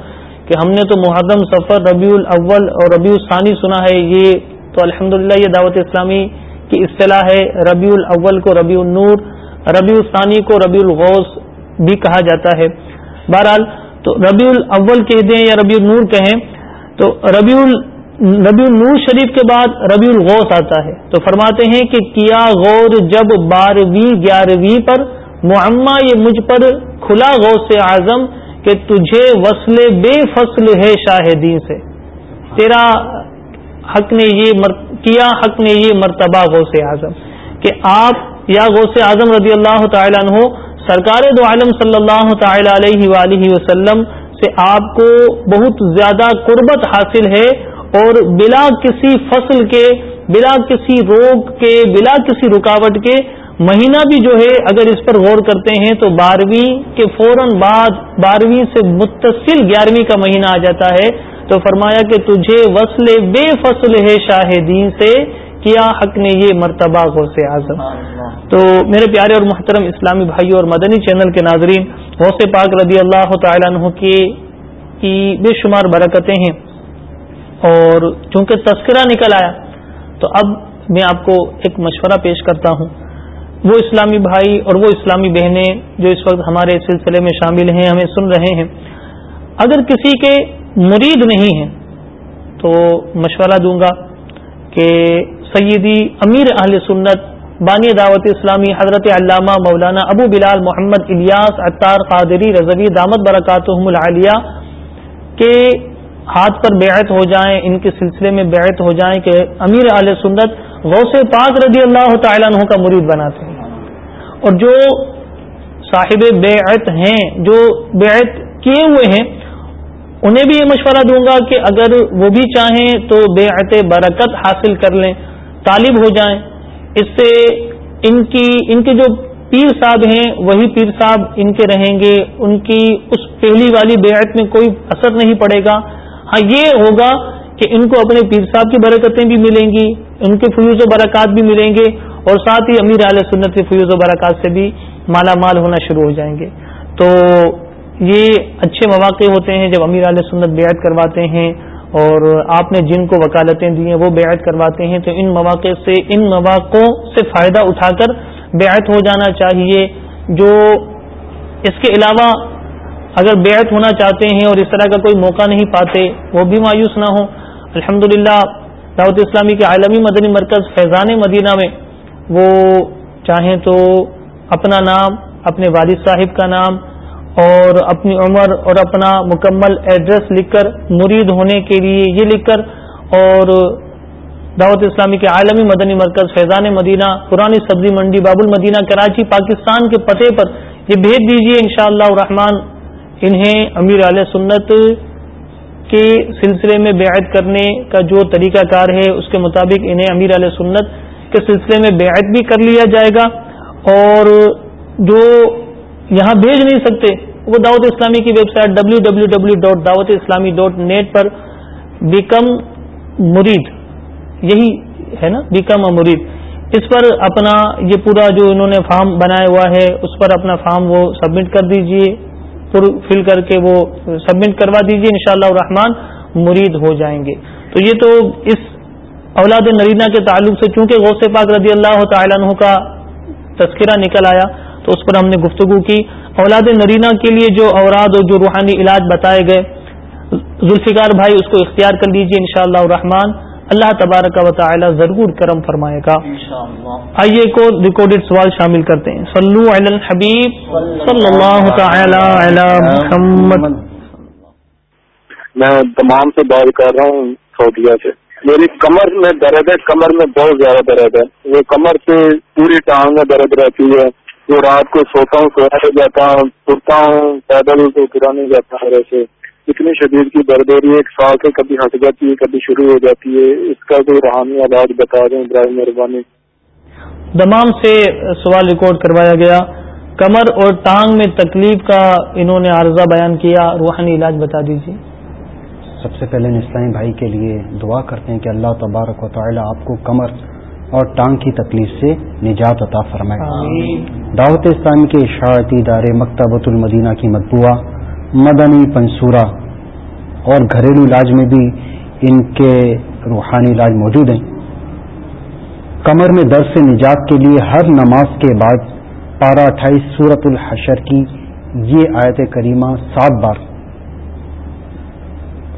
کہ ہم نے تو محرم سفر ربیع الاول اور ربیع الثانی سنا ہے، یہ تو الحمد یہ دعوت اسلامی کی اصطلاح ہے، ربیع الاول کو ربیع النور، ربیع الثانی کو ربیع الغوث بھی کہا جاتا ہے۔ بہرحال تو ربیع الاول کہہ دیں یا ربیع النور کہیں، تو ربیع ربیع النور شریف کے بعد ربیع الغوث آتا ہے۔ تو فرماتے ہیں کہ کیا غور جب بارہویں، گیارہویں پر معمہ یہ مجھ پر کھلا غوث سے اعظم کہ تجھے وصل بے فصل ہے شاہدین سے۔ تیرا حق نے یہ مر... کیا حق نے یہ مرتبہ غوث اعظم؟ کہ آپ یا غوث اعظم رضی اللہ تعالیٰ عنہ سرکار دو عالم صلی اللہ تعالی علیہ وآلہ وسلم سے آپ کو بہت زیادہ قربت حاصل ہے اور بلا کسی فصل کے، بلا کسی روگ کے، بلا کسی رکاوٹ کے مہینہ بھی جو ہے، اگر اس پر غور کرتے ہیں تو بارہویں کے فوراً بعد، بارہویں سے متصل گیارہویں کا مہینہ آ جاتا ہے۔ تو فرمایا کہ تجھے وصل بے فصل ہے شاہدین سے، کیا حق نے یہ مرتبہ غوث اعظم؟ تو میرے پیارے اور محترم اسلامی بھائی اور مدنی چینل کے ناظرین، غوث پاک رضی اللہ تعالیٰ عنہ کی بے شمار برکتیں ہیں۔ اور چونکہ تذکرہ نکل آیا، تو اب میں آپ کو ایک مشورہ پیش کرتا ہوں۔ وہ اسلامی بھائی اور وہ اسلامی بہنیں جو اس وقت ہمارے سلسلے میں شامل ہیں، ہمیں سن رہے ہیں۔ اگر کسی کے مرید نہیں ہیں، تو مشورہ دوں گا کہ سیدی امیر اہل سنت، بانی دعوت اسلامی حضرت علامہ مولانا ابو بلال محمد الیاس اطار قادری رضوی دامت برکاتہم العالیہ کے ہاتھ پر بیعت ہو جائیں، ان کے سلسلے میں بیعت ہو جائیں کہ امیر علیہ سنت غوث پاک رضی اللہ تعالیٰ عنہ کا مرید بناتے ہیں۔ اور جو صاحب بیعت ہیں، جو بیعت کیے ہوئے ہیں، انہیں بھی یہ مشورہ دوں گا کہ اگر وہ بھی چاہیں تو بیعت برکت حاصل کر لیں، طالب ہو جائیں۔ اس سے ان کی، ان کے جو پیر صاحب ہیں، وہی پیر صاحب ان کے رہیں گے۔ ان کی اس پہلی والی بیعت میں کوئی اثر نہیں پڑے گا۔ ہاں یہ ہوگا کہ ان کو اپنے پیر صاحب کی برکتیں بھی ملیں گی، ان کے فیوز و برکات بھی ملیں گے۔ اور ساتھ ہی امیر علیہ سنت کے فیوز و برکات سے بھی مالا مال ہونا شروع ہو جائیں گے۔ تو یہ اچھے مواقع ہوتے ہیں جب امیر علیہ سنت بیعت کرواتے ہیں اور آپ نے جن کو وکالتیں دی ہیں وہ بیعت کرواتے ہیں، تو ان مواقع سے، ان مواقع سے فائدہ اٹھا کر بیعت ہو جانا چاہیے۔ جو اس کے علاوہ اگر بیعت ہونا چاہتے ہیں اور اس طرح کا کوئی موقع نہیں پاتے، وہ بھی مایوس نہ ہوں۔ الحمد للہ دعوت اسلامی کے عالمی مدنی مرکز فیضان مدینہ میں وہ چاہیں تو اپنا نام، اپنے والد صاحب کا نام اور اپنی عمر اور اپنا مکمل ایڈریس لکھ کر مرید ہونے کے لیے یہ لکھ کر اور دعوت اسلامی کے عالمی مدنی مرکز فیضان مدینہ، پرانی سبزی منڈی، باب المدینہ، کراچی، پاکستان کے پتے پر یہ بھیج دیجیے ان شاء اللہ انہیں امیر علیہ سنت کے سلسلے میں بیعت کرنے کا جو طریقہ کار ہے، اس کے مطابق انہیں امیر علیہ سنت کے سلسلے میں بیعت بھی کر لیا جائے گا اور جو یہاں بھیج نہیں سکتے، وہ دعوت اسلامی کی website W W W dot Dawat Islami dot net پر بیکم مرید یہی ہے نا بیکم مرید اس پر اپنا یہ پورا جو انہوں نے فارم بنایا ہوا ہے، اس پر اپنا فارم وہ سبمٹ کر دیجیے، پر فل کر کے وہ سبمٹ کروا دیجیے، انشاءاللہ شاء مرید ہو جائیں گے۔ تو یہ تو اس اولاد نرینا کے تعلق سے چونکہ غوث پاک رضی اللہ تعالیٰ عنہ کا تذکرہ نکل آیا تو اس پر ہم نے گفتگو کی۔ اولاد نرینا کے لیے جو اوراد اور جو روحانی علاج بتائے گئے ذوالفقار بھائی اس کو اختیار کر لیجیے ان شاء اللہ الرحمان اللہ تبارک و تعالی ضرور کرم فرمائے گا۔ آئیے کو ریکارڈیڈ سوال شامل کرتے ہیں۔ صلو علی الحبیب صلی اللہ تعالی علی محمد۔ میں تمام سے بات کر رہا ہوں سعودیہ سے۔ میری کمر میں درد ہے، کمر میں بہت زیادہ درد ہے۔ وہ کمر سے پوری ٹانگ میں درد رہتی ہے۔ جو رات کو سوتا ہوں سویا نہیں جاتا ہوں سوتا ہوں، پیدل تو گرا نہیں جاتا ہے ویسے اتنی شدید کی درد ہو رہی ہے، ایک سال سے کبھی ہٹ جاتی ہے، کبھی شروع ہو جاتی ہے۔ اس کا کوئی روحانی علاج بتا دیں برائے مہربانی۔ دمام سے سوال ریکارڈ کروایا گیا۔ کمر اور ٹانگ میں تکلیف کا انہوں نے عارضہ بیان کیا۔ روحانی علاج بتا دیجیے سب سے پہلے اسلامی بھائی کے لیے دعا کرتے ہیں کہ اللہ تبارک و تعالی آپ کو کمر اور ٹانگ کی تکلیف سے نجات عطا فرمائے۔ دعوت اسلامی کے اشاعتی ادارے مکتبۃ المدینہ کی مطبوعہ مدنی پنصورہ اور گھریلو علاج میں بھی ان کے روحانی علاج موجود ہیں۔ کمر میں درد سے نجات کے لیے ہر نماز کے بعد پارہ اٹھائیس سورت الحشر کی یہ آیت کریمہ سات بار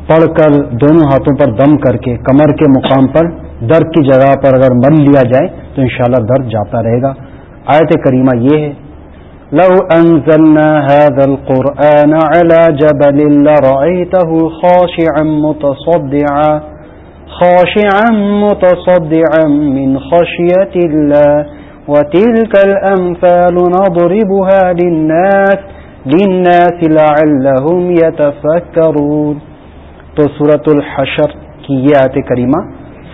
پڑھ کر دونوں ہاتھوں پر دم کر کے کمر کے مقام پر درد کی جگہ پر اگر مل لیا جائے تو انشاءاللہ درد جاتا رہے گا۔ آیت کریمہ یہ ہے، لو انزلنا هذا القرآن على جبل لرأيته خاشعا متصدعا خاشعا متصدعا من خشية الله وتلك الأنفال نضربها للناس للناس لعلهم يتفكرون تو سورة الحشر کی یہ آیت کریمہ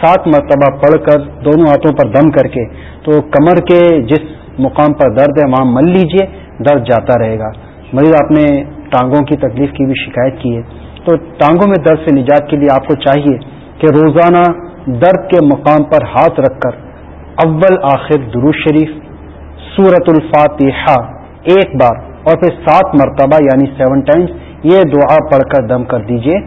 سات مرتبہ پڑھ کر دونوں ہاتھوں پر دم کر کے تو کمر کے جس مقام پر درد ہے وہاں مل لیجیے، درد جاتا رہے گا۔ مریض آپ نے ٹانگوں کی تکلیف کی بھی شکایت کی ہے۔ تو ٹانگوں میں درد سے نجات کے لیے آپ کو چاہیے کہ روزانہ درد کے مقام پر ہاتھ رکھ کر اول آخر درو شریف سورت الفاتحہ ایک بار اور پھر سات مرتبہ یعنی سیون ٹائمز یہ دعا پڑھ کر دم کر دیجیے۔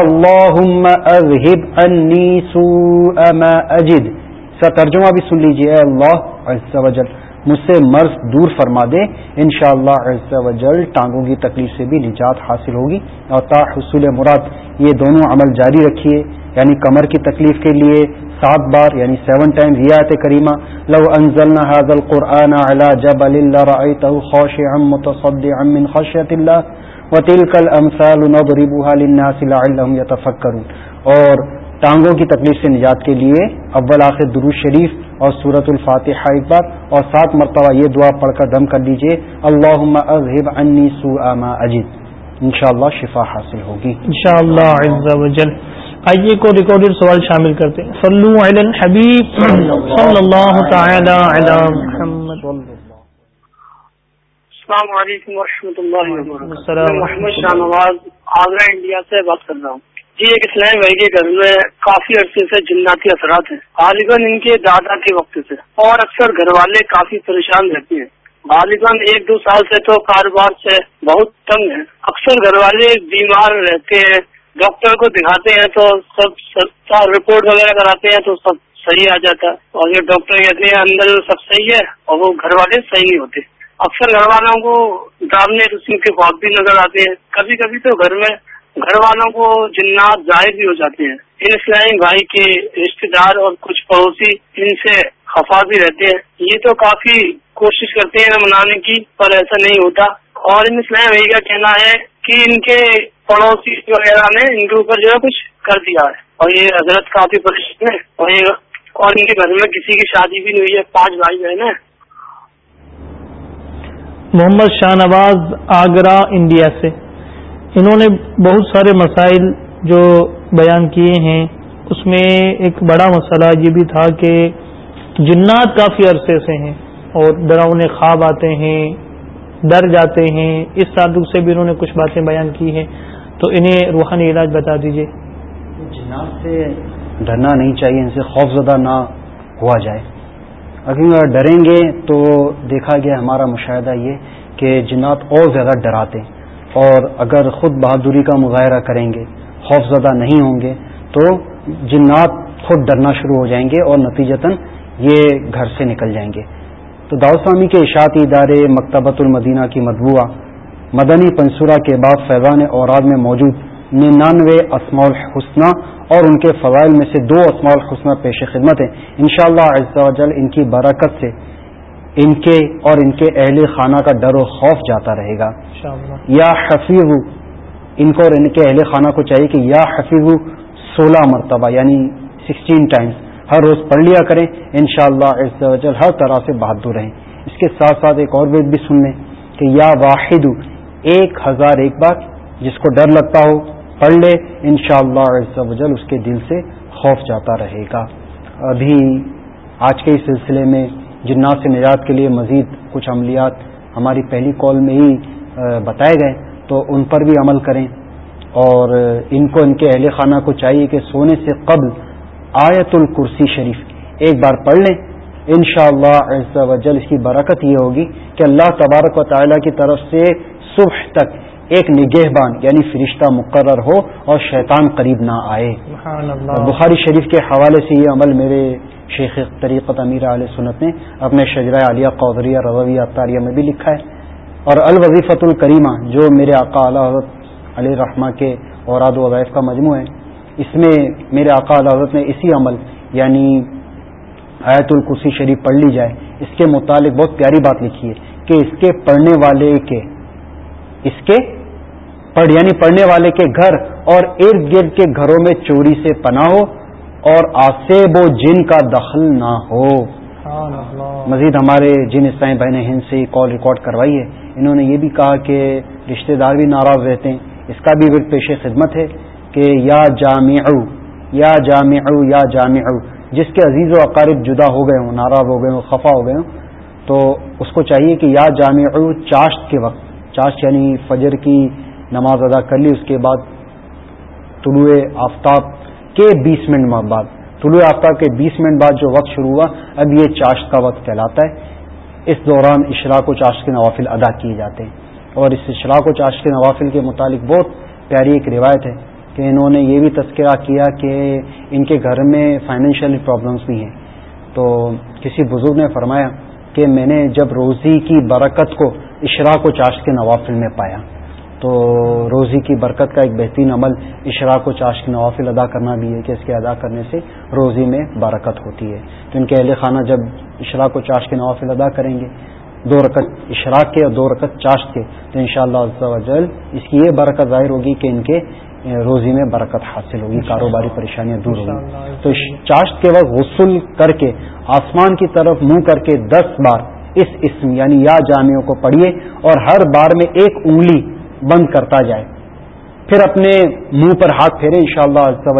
اللهم اذهب عني سوء ما اجد۔ اس کا ترجمہ بھی سن لیجیے، اے اللہ، عز و جل، مجھ سے مرض دور فرما دے۔ انشاءاللہ، عز و جل، ٹانگوں کی تکلیف سے بھی نجات حاصل ہوگی۔ اور تا حصول مراد، یہ دونوں عمل جاری رکھیے۔ یعنی کمر کی تکلیف کے لیے سات بار یعنی سیون ٹائم ریات کریمہ۔ لو انزلنا هذا القرآن على جبل لرأيته خاشعا متصدعا من خشية الله وتلك الامثال نضربها للناس لعلهم يتفكرون۔ اور ٹانگوں کی تکلیف سے نجات کے لیے اول آخر درو شریف اور سورت الفاتحہ ایک بار اور سات مرتبہ یہ دعا پڑھ کر دم کر لیجیے اللہ اذهب عني سوء ما اجد۔ انشاءاللہ شفا حاصل ہوگی۔ انشاءاللہ عز و جل۔ آئیے کو ریکارڈڈ سوال شامل کرتے ہیں۔ صلو علی الحبیب صلی اللہ تعالی علی محمد۔ السلام علیکم ورحمۃ اللہ وبرکاتہ۔ محمد شاہ نواز آگرہ انڈیا سے بات کر رہا ہوں۔ جی ایک اسلام بھائی کے گھر میں کافی عرصے سے جناتی اثرات ہیں۔ غالباً ان کے دادا کے وقت سے۔ اور اکثر گھر والے کافی پریشان رہتے ہیں۔ غالباً ایک دو سال سے تو کاروبار سے بہت تنگ ہیں۔ اکثر گھر والے بیمار رہتے ہیں۔ ڈاکٹر کو دکھاتے ہیں تو سب رپورٹ وغیرہ کراتے ہیں تو سب صحیح آ جاتا ہے۔ اور یہ ڈاکٹر کہتے ہیں اندر سب صحیح ہے اور وہ گھر والے صحیح نہیں ہوتے۔ اکثر گھر والوں کو ڈالنے کے خواب بھی نظر آتے ہیں۔ کبھی کبھی تو گھر میں گھر والوں کو جنات ظاہر بھی ہو جاتے ہیں۔ ان اسلامی بھائی کے رشتے دار اور کچھ پڑوسی ان سے خفا بھی رہتے ہیں۔ یہ تو کافی کوشش کرتے ہیں منانے کی، پر ایسا نہیں ہوتا۔ اور ان اسلامی بھائی کا کہنا ہے کہ ان کے پڑوسی وغیرہ نے ان کے اوپر جو ہے کچھ کر دیا ہے۔ اور یہ حضرت کافی پریشان ہے اور اور ان کے گھر میں کسی کی شادی بھی نہیں ہوئی ہے۔ پانچ بھائی بہن ہیں۔ محمد شاہ نواز آگرہ، انڈیا سے۔ انہوں نے بہت سارے مسائل جو بیان کیے ہیں، اس میں ایک بڑا مسئلہ یہ بھی تھا کہ جنات کافی عرصے سے ہیں اور ڈراؤنے خواب آتے ہیں، ڈر جاتے ہیں۔ اس تعلق سے بھی انہوں نے کچھ باتیں بیان کی ہیں۔ تو انہیں روحانی علاج بتا دیجیے جنات سے ڈرنا نہیں چاہیے، ان سے خوف زدہ نہ ہوا جائے۔ اگر ڈریں گے تو دیکھا گیا ہمارا مشاہدہ یہ کہ جنات اور زیادہ ڈراتے اور اگر خود بہادری کا مظاہرہ کریں گے، خوف زدہ نہیں ہوں گے، تو جنات خود ڈرنا شروع ہو جائیں گے اور نتیجتاً یہ گھر سے نکل جائیں گے۔ تو داؤسامی کے اشاعتی ادارے مکتبۃ المدینہ کی مطبوعہ مدنی پنصورہ کے بعد فیضان اوراد میں موجود ننانوے اسماء الحسنہ اور ان کے فوائل میں سے دو اسماء الحسنہ پیش خدمت ہیں۔ انشاءاللہ شاء اللہ ان کی برکت سے ان کے اور ان کے اہل خانہ کا ڈر و خوف جاتا رہے گا۔ یا حفیظ ان کو اور ان کے اہل خانہ کو چاہیے کہ یا حفیظ سولہ مرتبہ یعنی سکسٹین ٹائمز ہر روز پڑھ لیا کریں۔ ان شاء اللہ ہر طرح سے بہادر رہیں۔ اس کے ساتھ ساتھ ایک اور بھی سن لیں کہ یا واحد ایک ہزار ایک بار جس کو ڈر لگتا ہو پڑھ لے ان شاء اللہ اس کے دل سے خوف جاتا رہے گا۔ ابھی آج کے اس سلسلے میں جنات سے نجات کے لیے مزید کچھ عملیات ہماری پہلی کال میں ہی بتائے گئے، تو ان پر بھی عمل کریں۔ اور ان کو، ان کے اہل خانہ کو چاہیے کہ سونے سے قبل آیت الکرسی شریف ایک بار پڑھ لیں۔ ان شاء اللہ وجل اس کی برکت یہ ہوگی کہ اللہ تبارک و تعالیٰ کی طرف سے صبح تک ایک نگہبان یعنی فرشتہ مقرر ہو اور شیطان قریب نہ آئے۔ بخاری شریف کے حوالے سے یہ عمل میرے شیخ طریقت امیر علیہ سنت نے اپنے شجرہ عالیہ قودریہ رویہ اطاریہ میں بھی لکھا ہے۔ اور الوظیفۃ الکریمہ جو میرے آقا علیہ حضرت علیہ رحمٰ کے اوراد وظائف کا مجموع ہے اس میں میرے آقا علیہ حضرت نے اسی عمل یعنی آیت القسی شریف پڑھ لی جائے۔ اس کے متعلق بہت پیاری بات لکھی ہے کہ اس کے پڑھنے والے کے اس کے پڑھ یعنی پڑھنے والے کے گھر اور ارد گرد کے گھروں میں چوری سے پناہ ہو اور آسیب و جن کا دخل نہ ہو۔ مزید ہمارے جن اسلائی بہن ہند سے کال ریکارڈ کروائی ہے انہوں نے یہ بھی کہا کہ رشتہ دار بھی ناراض رہتے ہیں۔ اس کا بھی پیش خدمت ہے کہ یا جامع یا جامع یا جامع جس کے عزیز و اقارب جدا ہو گئے ہوں ناراض ہو گئے ہوں خفا ہو گئے ہوں تو اس کو چاہیے کہ یا جامع چاشت کے وقت چاشت یعنی فجر کی نماز ادا کر لی، اس کے بعد طلوع آفتاب کے بیس منٹ بعد طلوع آفتاب کے بیس منٹ بعد جو وقت شروع ہوا، اب یہ چاشت کا وقت کہلاتا ہے۔ اس دوران اشراق و چاشت کے نوافل ادا کیے جاتے ہیں۔ اور اس اشراق و چاشت کے نوافل کے متعلق بہت پیاری ایک روایت ہے کہ انہوں نے یہ بھی تذکرہ کیا کہ ان کے گھر میں فائنینشیل پرابلمس بھی ہیں۔ تو کسی بزرگ نے فرمایا کہ میں نے جب روزی کی برکت کو اشراق و چاشت کے نوافل میں پایا۔ تو روزی کی برکت کا ایک بہترین عمل اشراق و چاش کے نوافل ادا کرنا بھی ہے کہ اس کے ادا کرنے سے روزی میں برکت ہوتی ہے۔ تو ان کے اہل خانہ جب اشراق و چاش کے نوافل ادا کریں گے، دو رکت اشراق کے اور دو رکت چاشت کے، تو ان شاء اللہ اس کی یہ برکت ظاہر ہوگی کہ ان کے روزی میں برکت حاصل ہوگی کاروباری پریشانیاں دور ہوگی تو چاشت کے وقت غسل کر کے آسمان کی طرف منہ کر کے دس بار اس اسم یعنی یا جامعوں کو پڑھیے اور ہر بار میں ایک انگلی بند کرتا جائے۔ پھر اپنے منہ پر ہاتھ پھیرے ان شاء اللہ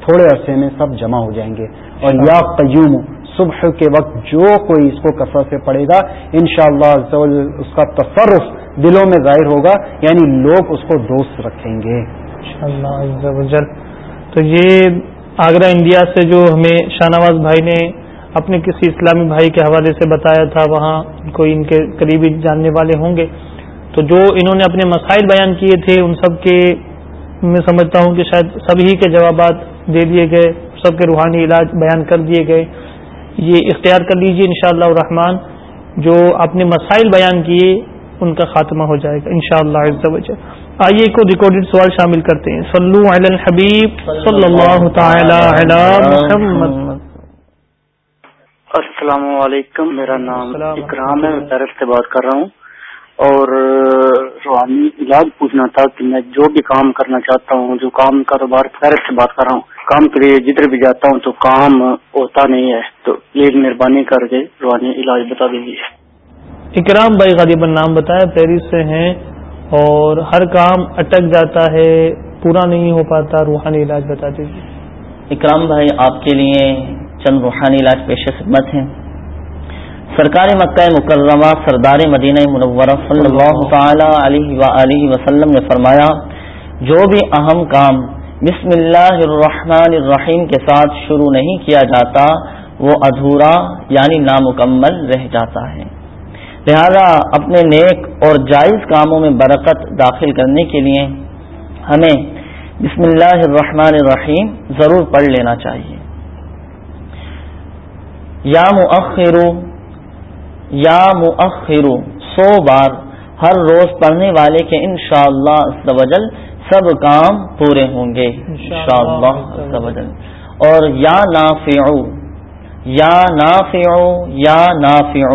تھوڑے عرصے میں سب جمع ہو جائیں گے۔ اور یا قیوم صبح کے وقت جو کوئی اس کو کثرت سے پڑے گا ان شاء اللہ اس کا تصرف دلوں میں ظاہر ہوگا یعنی لوگ اس کو دوست رکھیں گے۔ تو یہ آگرہ انڈیا سے جو ہمیں شاہ نواز بھائی نے اپنے کسی اسلامی بھائی کے حوالے سے بتایا تھا، وہاں کوئی ان کے قریبی جاننے والے ہوں گے۔ تو جو انہوں نے اپنے مسائل بیان کیے تھے، ان سب کے میں سمجھتا ہوں کہ شاید سبھی کے جوابات دے دیے گئے، سب کے روحانی علاج بیان کر دیے گئے۔ یہ اختیار کر لیجیے انشاءاللہ شاء جو اپنے مسائل بیان کیے، ان کا خاتمہ ہو جائے گا ان شاء اللہ آئیے کو ریکارڈیڈ سوال شامل کرتے ہیں۔ صلو علی الحبیب صلی اللہ تعالی علی محمد۔ السلام علیکم میرا نام اکرام ہے میں سے بات کر رہا ہوں۔ اور روحانی علاج پوچھنا تھا کہ میں جو بھی کام کرنا چاہتا ہوں جو کام کاروبار فیرت سے بات کر رہا ہوں۔ کام کے لیے جدھر بھی جاتا ہوں تو کام ہوتا نہیں ہے۔ تو پلیز مہربانی کر کے روحانی علاج بتا دیجیے۔ اکرام بھائی غریب نام بتایا پیرس سے ہیں۔ اور ہر کام اٹک جاتا ہے، پورا نہیں ہو پاتا، روحانی علاج بتا دیجیے اکرام بھائی، آپ کے لیے چند روحانی علاج پیش خدمت ہیں۔ سرکار مکہ مکرمہ سردار مدینہ منورہ صلی اللہ تعالی علیہ وسلم نے فرمایا، جو بھی اہم کام بسم اللہ الرحمن الرحیم کے ساتھ شروع نہیں کیا جاتا، وہ ادھورا یعنی نامکمل رہ جاتا ہے۔ لہذا اپنے نیک اور جائز کاموں میں برکت داخل کرنے کے لیے ہمیں بسم اللہ الرحمن الرحیم ضرور پڑھ لینا چاہیے۔ یا مؤخر یا مؤخر سو بار ہر روز پڑھنے والے کے انشاءاللہ شاء اللہ سب کام پورے ہوں گے۔ اور یا نافع یا نافع یا نافع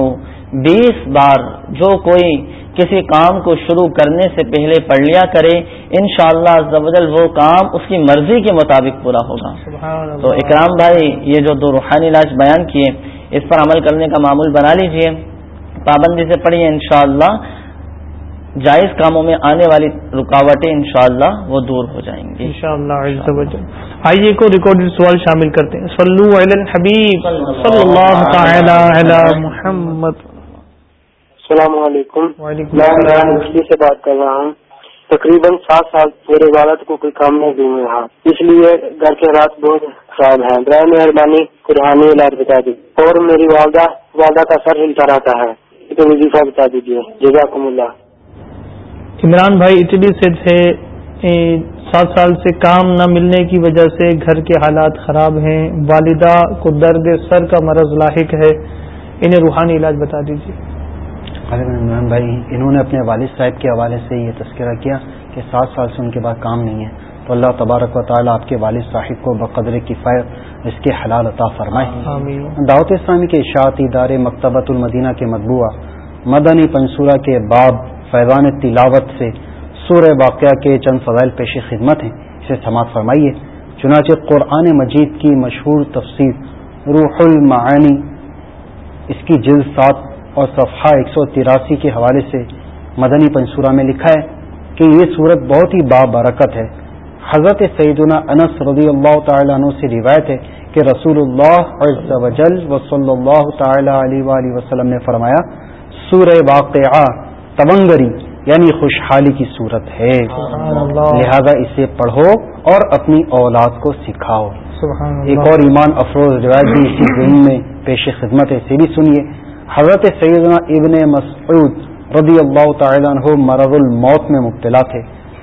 بیس بار جو کوئی کسی کام کو شروع کرنے سے پہلے پڑھ لیا کرے انشاءاللہ شاء اللہ وہ کام اس کی مرضی کے مطابق پورا ہوگا۔ تو اکرام بھائی یہ جو دو روحانی علاج بیان کیے اس پر عمل کرنے کا معمول بنا لیجیے۔ پابندی سے پڑھیے انشاءاللہ جائز کاموں میں آنے والی رکاوٹیں انشاءاللہ وہ دور ہو جائیں گی۔ آئیے کو ریکارڈ سوال شامل کرتے ہیں۔ صلو علی الحبیب صلی اللہ تعالی علی محمد۔ السلام علیکم۔ میں سے بات کر رہا ہوں۔ تقریباً سات سال میرے والد کو کوئی کام نہیں دوں رہا اس لیے گھر کے رات بہت خراب ہیں۔ برائے مہربانی قرآنی علاج بتا دی اور میری والدہ والدہ کا سر ہلتا رہتا ہے۔ تو وظیفہ بتا دیجیے جزاکم اللہ۔ عمران بھائی اٹلی سے تھے۔ سات سال سے کام نہ ملنے کی وجہ سے گھر کے حالات خراب ہیں۔ والدہ کو درد سر کا مرض لاحق ہے۔ انہیں روحانی علاج بتا دیجیے عمران بھائی انہوں نے اپنے والد صاحب کے حوالے سے یہ تذکرہ کیا کہ سات سال سے ان کے بعد کام نہیں ہے۔ تو اللہ تبارک و تعالیٰ آپ کے والد صاحب کو بقدر کفایت اس کے حلال عطا فرمائے۔ دعوت اسلامی کے اشاعتی ادارے مکتبۃ المدینہ کے مطبوعہ مدنی پنصورہ کے باب فیضان تلاوت سے سورہ واقعہ کے چند فضائل پیش خدمت ہیں۔ اسے سماعت فرمائیے۔ چنانچہ قرآن مجید کی مشہور تفسیر روح المعانی اس کی جلد سات اور صفحہ ایک سو تراسی کے حوالے سے مدنی پنصورہ میں لکھا ہے کہ یہ صورت بہت ہی بابرکت ہے۔ حضرت سیدنا انس رضی اللہ تعالیٰ عنہ سے روایت ہے کہ رسول اللہ عز و جل صلی اللہ تعالی علیہ وآلہ وسلم نے فرمایا سورہ واقعہ تونگری یعنی خوشحالی کی صورت ہے۔ لہذا اسے پڑھو اور اپنی اولاد کو سکھاؤ۔ ایک اور ایمان افروز روایت بھی اسی دن میں پیش خدمت ہے اسے بھی سنیے۔ حضرت سیدنا ابن مسعود رضی اللہ تعالیٰ عنہ مرض الموت میں مبتلا تھے۔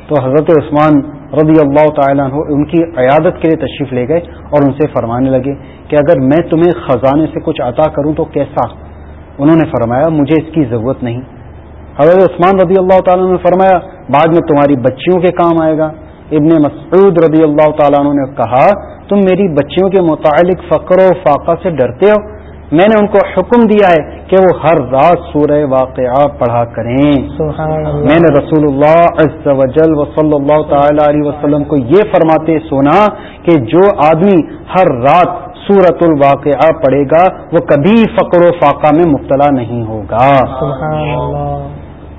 تو حضرت عثمان رضی اللہ تعالیٰ عنہ ان کی عیادت کے لیے تشریف لے گئے اور ان سے فرمانے لگے کہ اگر میں تمہیں خزانے سے کچھ عطا کروں تو کیسا؟ انہوں نے فرمایا، مجھے اس کی ضرورت نہیں۔ حضرت عثمان رضی اللہ تعالیٰ نے فرمایا، بعد میں تمہاری بچیوں کے کام آئے گا۔ ابن مسعود رضی اللہ تعالیٰ عنہ نے کہا، تم میری بچیوں کے متعلق فقر و فاقہ سے ڈرتے ہو؟ میں نے ان کو حکم دیا ہے کہ وہ ہر رات سورہ واقعہ پڑھا کریں۔ میں نے رسول اللہ عز و جل و صلی اللہ تعالی علیہ وسلم کو یہ فرماتے سنا کہ جو آدمی ہر رات سورت الواقعہ پڑھے گا وہ کبھی فقر و فاقہ میں مبتلا نہیں ہوگا۔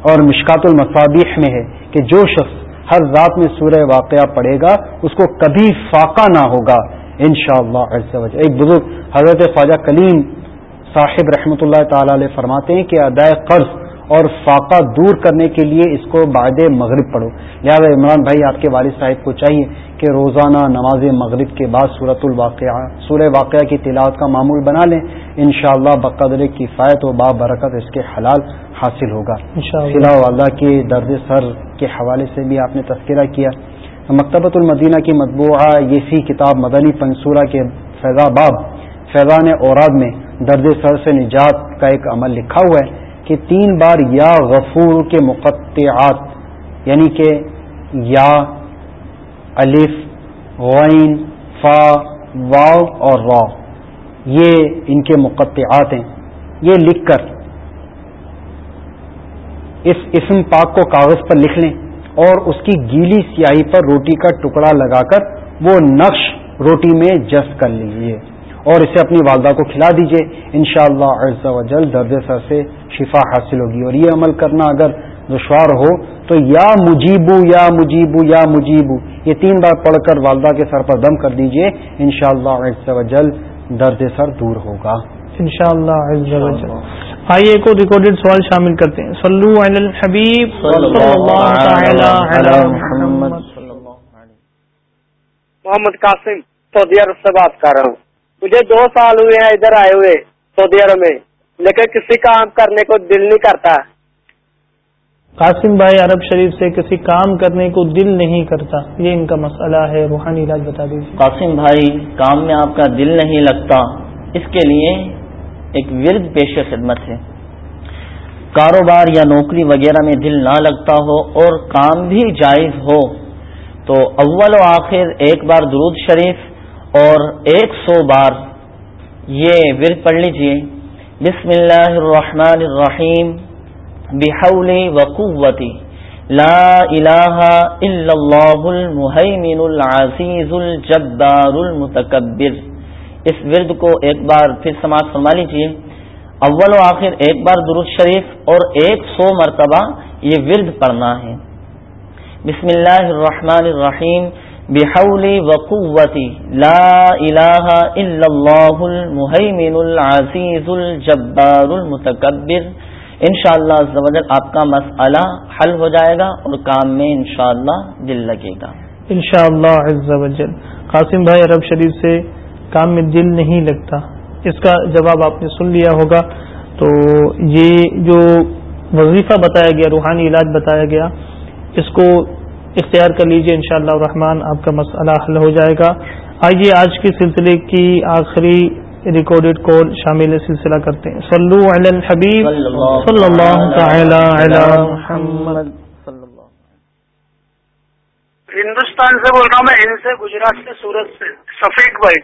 اور مشکات المصابیح میں ہے کہ جو شخص ہر رات میں سورہ واقعہ پڑھے گا اس کو کبھی فاقہ نہ ہوگا ان شاء اللہ ایک بزرگ حضرت خواجہ کلیم صاحب رحمۃ اللہ تعالی علیہ فرماتے ہیں کہ ادائے قرض اور فاقہ دور کرنے کے لیے اس کو بعد مغرب پڑھو۔ لہٰذا عمران بھائی آپ کے والد صاحب کو چاہیے کہ روزانہ نماز مغرب کے بعد صورت الواقعہ سورہ واقعہ کی تلاوت کا معمول بنا لیں۔ ان شاء اللہ بقدر کفایت و بابرکت اس کے حلال حاصل ہوگا۔ فی والدہ کے درد سر کے حوالے سے بھی آپ نے تذکرہ کیا۔ مکتبۃ المدینہ کی مطبوعہ یہ کتاب مدنی پنصورہ کے فیضا باب فیضان اوراد میں درد سر سے نجات کا ایک عمل لکھا ہوا ہے کہ تین بار یا غفور کے مقطعات یعنی کہ یا، الف، غین، فا، واو اور را، یہ ان کے مقطعات ہیں۔ یہ لکھ کر اس اسم پاک کو کاغذ پر لکھ لیں اور اس کی گیلی سیاہی پر روٹی کا ٹکڑا لگا کر وہ نقش روٹی میں جس کر لیجیے اور اسے اپنی والدہ کو کھلا دیجیے ان شاء اللہ جلد درد سر سے شفا حاصل ہوگی۔ اور یہ عمل کرنا اگر دشوار ہو تو یا مجیبو یا مجیبو یا مجیبو۔ یہ تین بار پڑھ کر والدہ کے سر پر دم کر دیجیے ان شاء اللہ جلد درد سر دور ہوگا۔ ان شاء اللہ آئیے کو ریکارڈیڈ سوال شامل کرتے ہیں۔ صلو علی الحبیب محمد۔ قاسم سعودی عرب سے بات کر رہا ہوں۔ مجھے دو سال ہوئے ہیں ادھر آئے ہوئے سعودی عرب میں۔ لیکن کسی کام کرنے کو دل نہیں کرتا۔ قاسم بھائی عرب شریف سے کسی کام کرنے کو دل نہیں کرتا۔ یہ ان کا مسئلہ ہے روحانی علاج بتا دیجیے قاسم بھائی کام میں آپ کا دل نہیں لگتا۔ اس کے لیے ایک ورد پیش خدمت ہے۔ کاروبار یا نوکری وغیرہ میں دل نہ لگتا ہو اور کام بھی جائز ہو تو اول و آخر ایک بار درود شریف اور ایک سو بار یہ ورد پڑھ لیجیے۔ بسم اللہ الرحمن الرحیم۔ بحولی وقوتی لا الہ الا اللہ المحیمن العزیز الجبار المتکبر۔ اس ورد کو ایک بار پھر سماعت فرما لیجیے اول و آخر ایک بار درست شریف اور ایک سو مرتبہ یہ ورد پڑھنا ہے۔ بسم اللہ الرحمن الرحیم۔ بحولی وقوتی لا الہ الا اللہ المحیمن العزیز الجبار المتکبر انشاءاللہ شاء آپ کا مسئلہ حل ہو جائے گا اور کام میں انشاءاللہ دل لگے گا۔ انشاءاللہ شاء قاسم بھائی عرب شریف سے کام میں دل نہیں لگتا۔ اس کا جواب آپ نے سن لیا ہوگا۔ تو یہ جو وظیفہ بتایا گیا، روحانی علاج بتایا گیا، اس کو اختیار کر لیجیے انشاءاللہ شاء رحمان آپ کا مسئلہ حل ہو جائے گا۔ آئیے آج کے سلسلے کی آخری ریکارڈیڈ کال شامل سلسلہ کرتے ہیں۔ صلو علی الحبیب صلی اللہ تعالی علی محمد۔ ہندوستان سے بول رہا ہوں، میں ہند سے، گجرات سے، سورت سے۔ سفید بھائی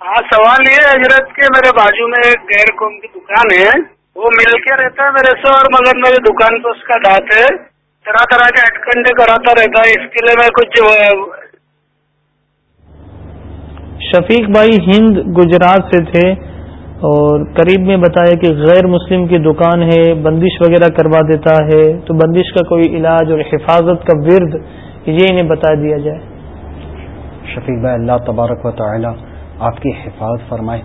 ہاں سوال یہ حضرت کے میرے بازو میں ایک غیر قوم کی دکان ہے۔ وہ مل کے رہتا ہے میرے سے، اور مگر میری دکان پہ اس کا دانت ہے۔ طرح طرح کے اٹکنڈے کراتا رہتا ہے اس کے لیے میں کچھ شفیق بھائی ہند گجرات سے تھے اور قریب میں بتایا کہ غیر مسلم کی دکان ہے بندش وغیرہ کروا دیتا ہے تو بندش کا کوئی علاج اور حفاظت کا ورد یہ انہیں بتا دیا جائے۔ شفیق بھائی اللہ تبارک و تعالی آپ کی حفاظت فرمائے۔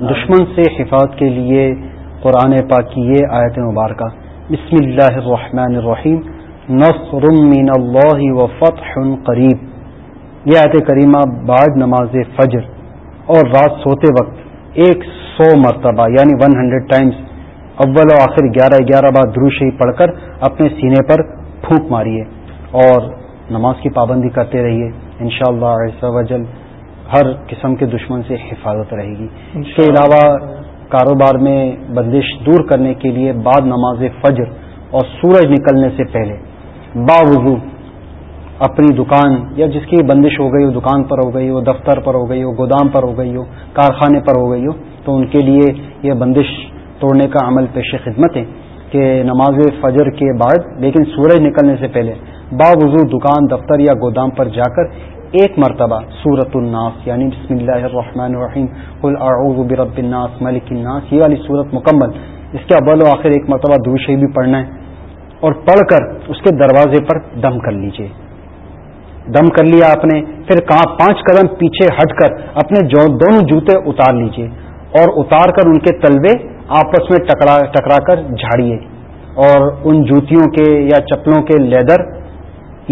دشمن سے حفاظت کے لیے قرآن پاک کی یہ آیت مبارکہ بسم اللہ الرحمن الرحیم نصر من اللہ و فتح قریب۔ یہ آیت کریمہ بعد نماز فجر اور رات سوتے وقت ایک سو مرتبہ یعنی ون ہنڈریڈ ٹائمز اول و آخر گیارہ گیارہ بار دروشی پڑھ کر اپنے سینے پر پھونک ماری ہے اور نماز کی پابندی کرتے رہیے۔ ان شاء ہر قسم کے دشمن سے حفاظت رہے گی۔ اس کے علاوہ کاروبار میں بندش دور کرنے کے لیے بعد نماز فجر اور سورج نکلنے سے پہلے باوضو اپنی دکان یا جس کی بندش ہو گئی ہو، دکان پر ہو گئی ہو، دفتر پر ہو گئی ہو، گودام پر ہو گئی ہو، کارخانے پر ہو گئی ہو، تو ان کے لیے یہ بندش توڑنے کا عمل پیش خدمت ہے کہ نماز فجر کے بعد، لیکن سورج نکلنے سے پہلے باوضو دکان، دفتر یا گودام پر جا کر ایک مرتبہ سورت الناس یعنی بسم اللہ الرحمن الرحیم، قل اعوذ برب الناس، ملک الناس، یہ والی صورت مکمل، اس کے اول و آخر ایک مرتبہ دوشی بھی پڑھنا ہے اور پڑھ کر اس کے دروازے پر دم کر لیجیے۔ دم کر لیا آپ نے، پھر کہاں پانچ قدم پیچھے ہٹ کر اپنے دونوں جوتے اتار لیجیے اور اتار کر ان کے تلوے آپس میں ٹکرا کر جھاڑیے۔ اور ان جوتیوں کے یا چپلوں کے لیدر،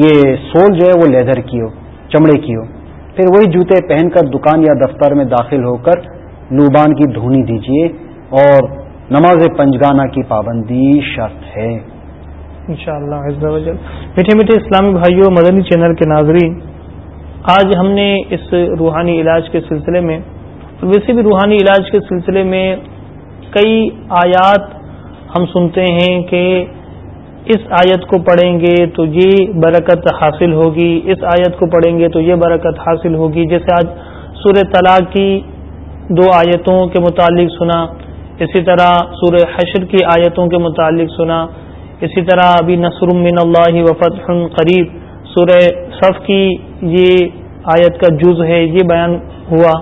یہ سول جو ہے وہ لیدر کی ہو چمڑے کی ہو۔ پھر وہی جوتے پہن کر دکان یا دفتر میں داخل ہو کر لوبان کی دھونی دیجیے اور نماز پنجگانہ کی پابندی شرط ہے۔ انشاءاللہ شاء میٹھے میٹھے اسلامی بھائیوں، مدنی چینل کے ناظرین، آج ہم نے اس روحانی علاج کے سلسلے میں، ویسے بھی روحانی علاج کے سلسلے میں کئی آیات ہم سنتے ہیں کہ اس آیت کو پڑھیں گے تو یہ برکت حاصل ہوگی، اس آیت کو پڑھیں گے تو یہ برکت حاصل ہوگی۔ جیسے آج سورہ طلاق کی دو آیتوں کے متعلق سنا، اسی طرح سورہ حشر کی آیتوں کے متعلق سنا، اسی طرح ابھی نصر من اللہ وفت قریب۔ سورہ صف کی یہ آیت کا جز ہے، یہ بیان ہوا۔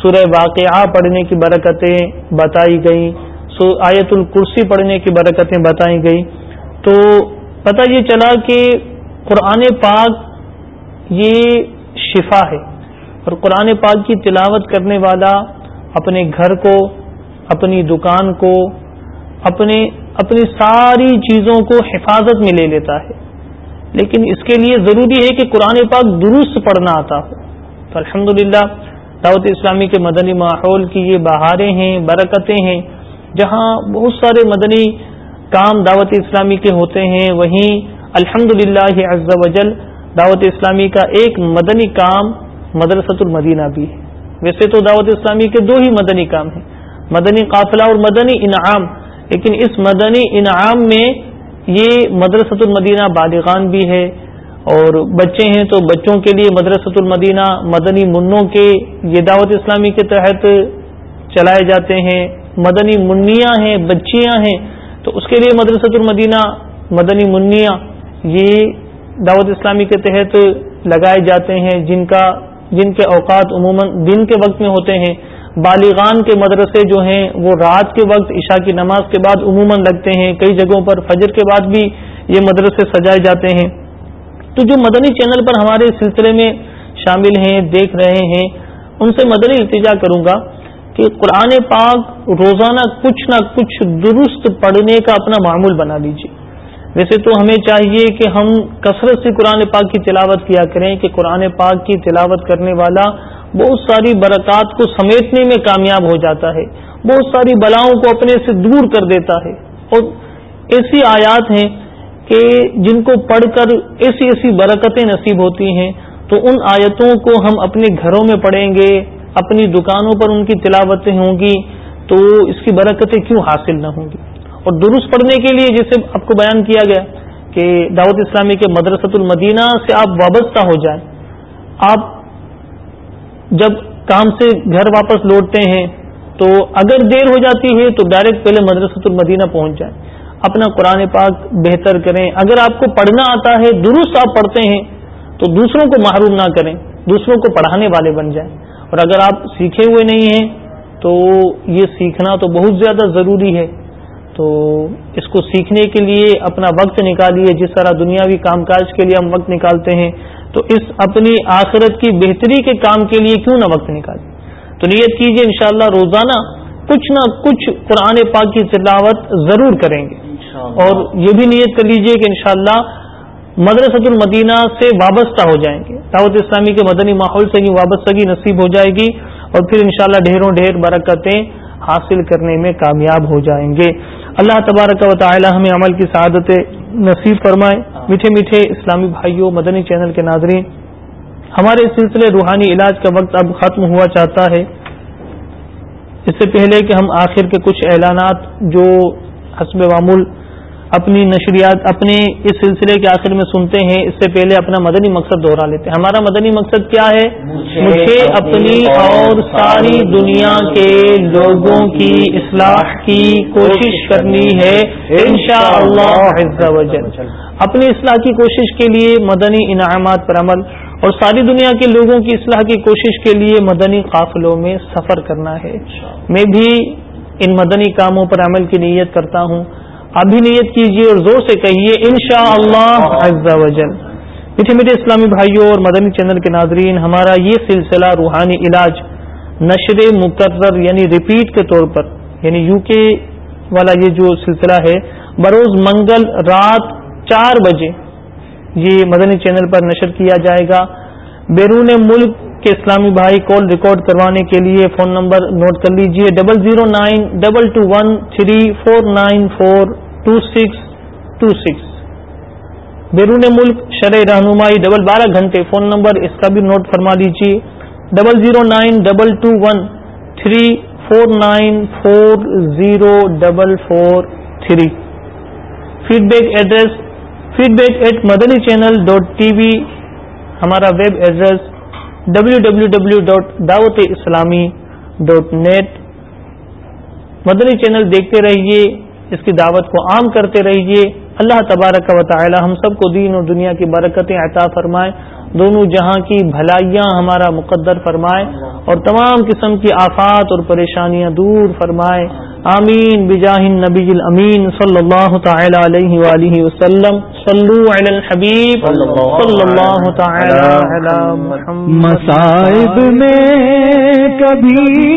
سورہ واقعہ پڑھنے کی برکتیں بتائی گئیں۔ آیت الکرسی پڑھنے کی برکتیں بتائی گئیں۔ تو پتہ یہ چلا کہ قرآن پاک یہ شفا ہے اور قرآن پاک کی تلاوت کرنے والا اپنے گھر کو، اپنی دکان کو، اپنے، اپنی ساری چیزوں کو حفاظت میں لے لیتا ہے۔ لیکن اس کے لیے ضروری ہے کہ قرآن پاک درست پڑھنا آتا ہو۔ تو الحمد للہ دعوت اسلامی کے مدنی ماحول کی یہ بہاریں ہیں، برکتیں ہیں، جہاں بہت سارے مدنی کام دعوت اسلامی کے ہوتے ہیں، وہیں الحمد للہ وجل دعوت اسلامی کا ایک مدنی کام مدرسۃ المدینہ بھی ہے۔ ویسے تو دعوت اسلامی کے دو ہی مدنی کام ہیں، مدنی قافلہ اور مدنی انعام۔ لیکن اس مدنی انعام میں یہ مدرسۃ المدینہ بالغان بھی ہے۔ اور بچے ہیں تو بچوں کے لیے مدرسۃ المدینہ، مدنی منوں کے یہ دعوت اسلامی کے تحت چلائے جاتے ہیں۔ مدنی منیاں ہیں، بچیاں ہیں۔ تو اس کے لیے مدرسۃ المدینہ، مدنی منیاں یہ دعوت اسلامی کے تحت لگائے جاتے ہیں، جن کا، جن کے اوقات عموماً دن کے وقت میں ہوتے ہیں۔ بالغان کے مدرسے جو ہیں، وہ رات کے وقت، عشاء کی نماز کے بعد عموماً لگتے ہیں۔ کئی جگہوں پر فجر کے بعد بھی یہ مدرسے سجائے جاتے ہیں۔ تو جو مدنی چینل پر ہمارے سلسلے میں شامل ہیں، دیکھ رہے ہیں، ان سے مدنی التجا کروں گا۔ کہ قرآن پاک روزانہ کچھ نہ کچھ درست پڑھنے کا اپنا معمول بنا لیجیے ویسے تو ہمیں چاہیے کہ ہم کثرت سے قرآن پاک کی تلاوت کیا کریں کہ قرآن پاک کی تلاوت کرنے والا بہت ساری برکات کو سمیٹنے میں کامیاب ہو جاتا ہے، بہت ساری بلاؤں کو اپنے سے دور کر دیتا ہے۔ اور ایسی آیات ہیں کہ جن کو پڑھ کر ایسی ایسی برکتیں نصیب ہوتی ہیں، تو ان آیتوں کو ہم اپنے گھروں میں پڑھیں گے۔ اپنی دکانوں پر ان کی تلاوتیں ہوں گی تو اس کی برکتیں کیوں حاصل نہ ہوں گی؟ اور درست پڑھنے کے لیے جیسے آپ کو بیان کیا گیا کہ دعوت اسلامی کے مدرسۃ المدینہ سے آپ وابستہ ہو جائیں۔ آپ جب کام سے گھر واپس لوٹتے ہیں تو اگر دیر ہو جاتی ہے تو ڈائریکٹ پہلے مدرسۃ المدینہ پہنچ جائیں۔ اپنا قرآن پاک بہتر کریں۔ اگر آپ کو پڑھنا آتا ہے، درست آپ پڑھتے ہیں تو دوسروں کو محروم نہ کریں۔ دوسروں کو پڑھانے والے بن جائیں۔ اور اگر آپ سیکھے ہوئے نہیں ہیں تو یہ سیکھنا تو بہت زیادہ ضروری ہے۔ تو اس کو سیکھنے کے لیے اپنا وقت نکالیے۔ جس طرح دنیاوی کام کاج کے لیے ہم وقت نکالتے ہیں تو اس اپنی آخرت کی بہتری کے کام کے لیے کیوں نہ وقت نکالیں؟ تو نیت کیجیے انشاءاللہ روزانہ کچھ نہ کچھ قرآن پاک کی تلاوت ضرور کریں گے۔ اور یہ بھی نیت کر لیجیے کہ انشاءاللہ شاء مدرسۃ المدینہ سے وابستہ ہو جائیں گے۔ دعوت اسلامی کے مدنی ماحول سے ہی وابستگی نصیب ہو جائے گی اور پھر انشاءاللہ ڈھیروں ڈھیر برکتیں حاصل کرنے میں کامیاب ہو جائیں گے۔ اللہ تبارک و تعالی ہمیں عمل کی سعادت نصیب فرمائے۔ میٹھے میٹھے اسلامی بھائیوں، مدنی چینل کے ناظرین، ہمارے سلسلے روحانی علاج کا وقت اب ختم ہوا چاہتا ہے۔ اس سے پہلے کہ ہم آخر کے کچھ اعلانات جو حسب معمول اپنی نشریات اپنے اس سلسلے کے آخر میں سنتے ہیں اس سے پہلے اپنا مدنی مقصد دوہرا لیتے ہیں۔ ہمارا مدنی مقصد کیا ہے؟ مجھے اپنی اور ساری دنیا کے لوگوں کی اصلاح کی کوشش کرنی ہے۔ شاء اللہ اپنی اصلاح کی کوشش کے لیے مدنی انعامات پر عمل اور ساری دنیا کے لوگوں کی اصلاح کی کوشش کے لیے مدنی قافلوں میں سفر کرنا ہے۔ میں بھی ان مدنی کاموں پر عمل کی نیت کرتا ہوں۔ ابھی نیت کیجیے اور زور سے کہیے ان شاء اللہ میٹھے میٹھے اسلامی بھائیوں اور مدنی چینل کے ناظرین، ہمارا یہ سلسلہ روحانی علاج نشر مقرر یعنی ریپیٹ کے طور پر یعنی یو کے والا یہ جو سلسلہ ہے، بروز منگل رات چار بجے یہ مدنی چینل پر نشر کیا جائے گا۔ بیرون ملک کے اسلامی بھائی کال ریکارڈ کروانے کے لیے فون نمبر نوٹ کر لیجیے double zero nine double two one three four nine four two six two six بیرون ملک شرح رہنمائی ڈبل بارہ گھنٹے فون نمبر اس کا بھی نوٹ فرما لیجیے double zero nine double two one three four nine four zero double four three feedback address feedback at Madani channel dot T V ہمارا web address W W W dot Dawat Islami dot net مدنی channel دیکھتے رہیے، اس کی دعوت کو عام کرتے رہیے۔ اللہ تبارک و تعالی ہم سب کو دین اور دنیا کی برکتیں عطا فرمائے۔ دونوں جہاں کی بھلائیاں ہمارا مقدر فرمائے اور تمام قسم کی آفات اور پریشانیاں دور فرمائے۔ آمین۔ بجاہ نبی الامین صلی اللہ تعالی علیہ وآلہ وسلم۔ صلو علی الحبیب۔ صلی اللہ تعالی علی محمد۔ مصائب میں کبھی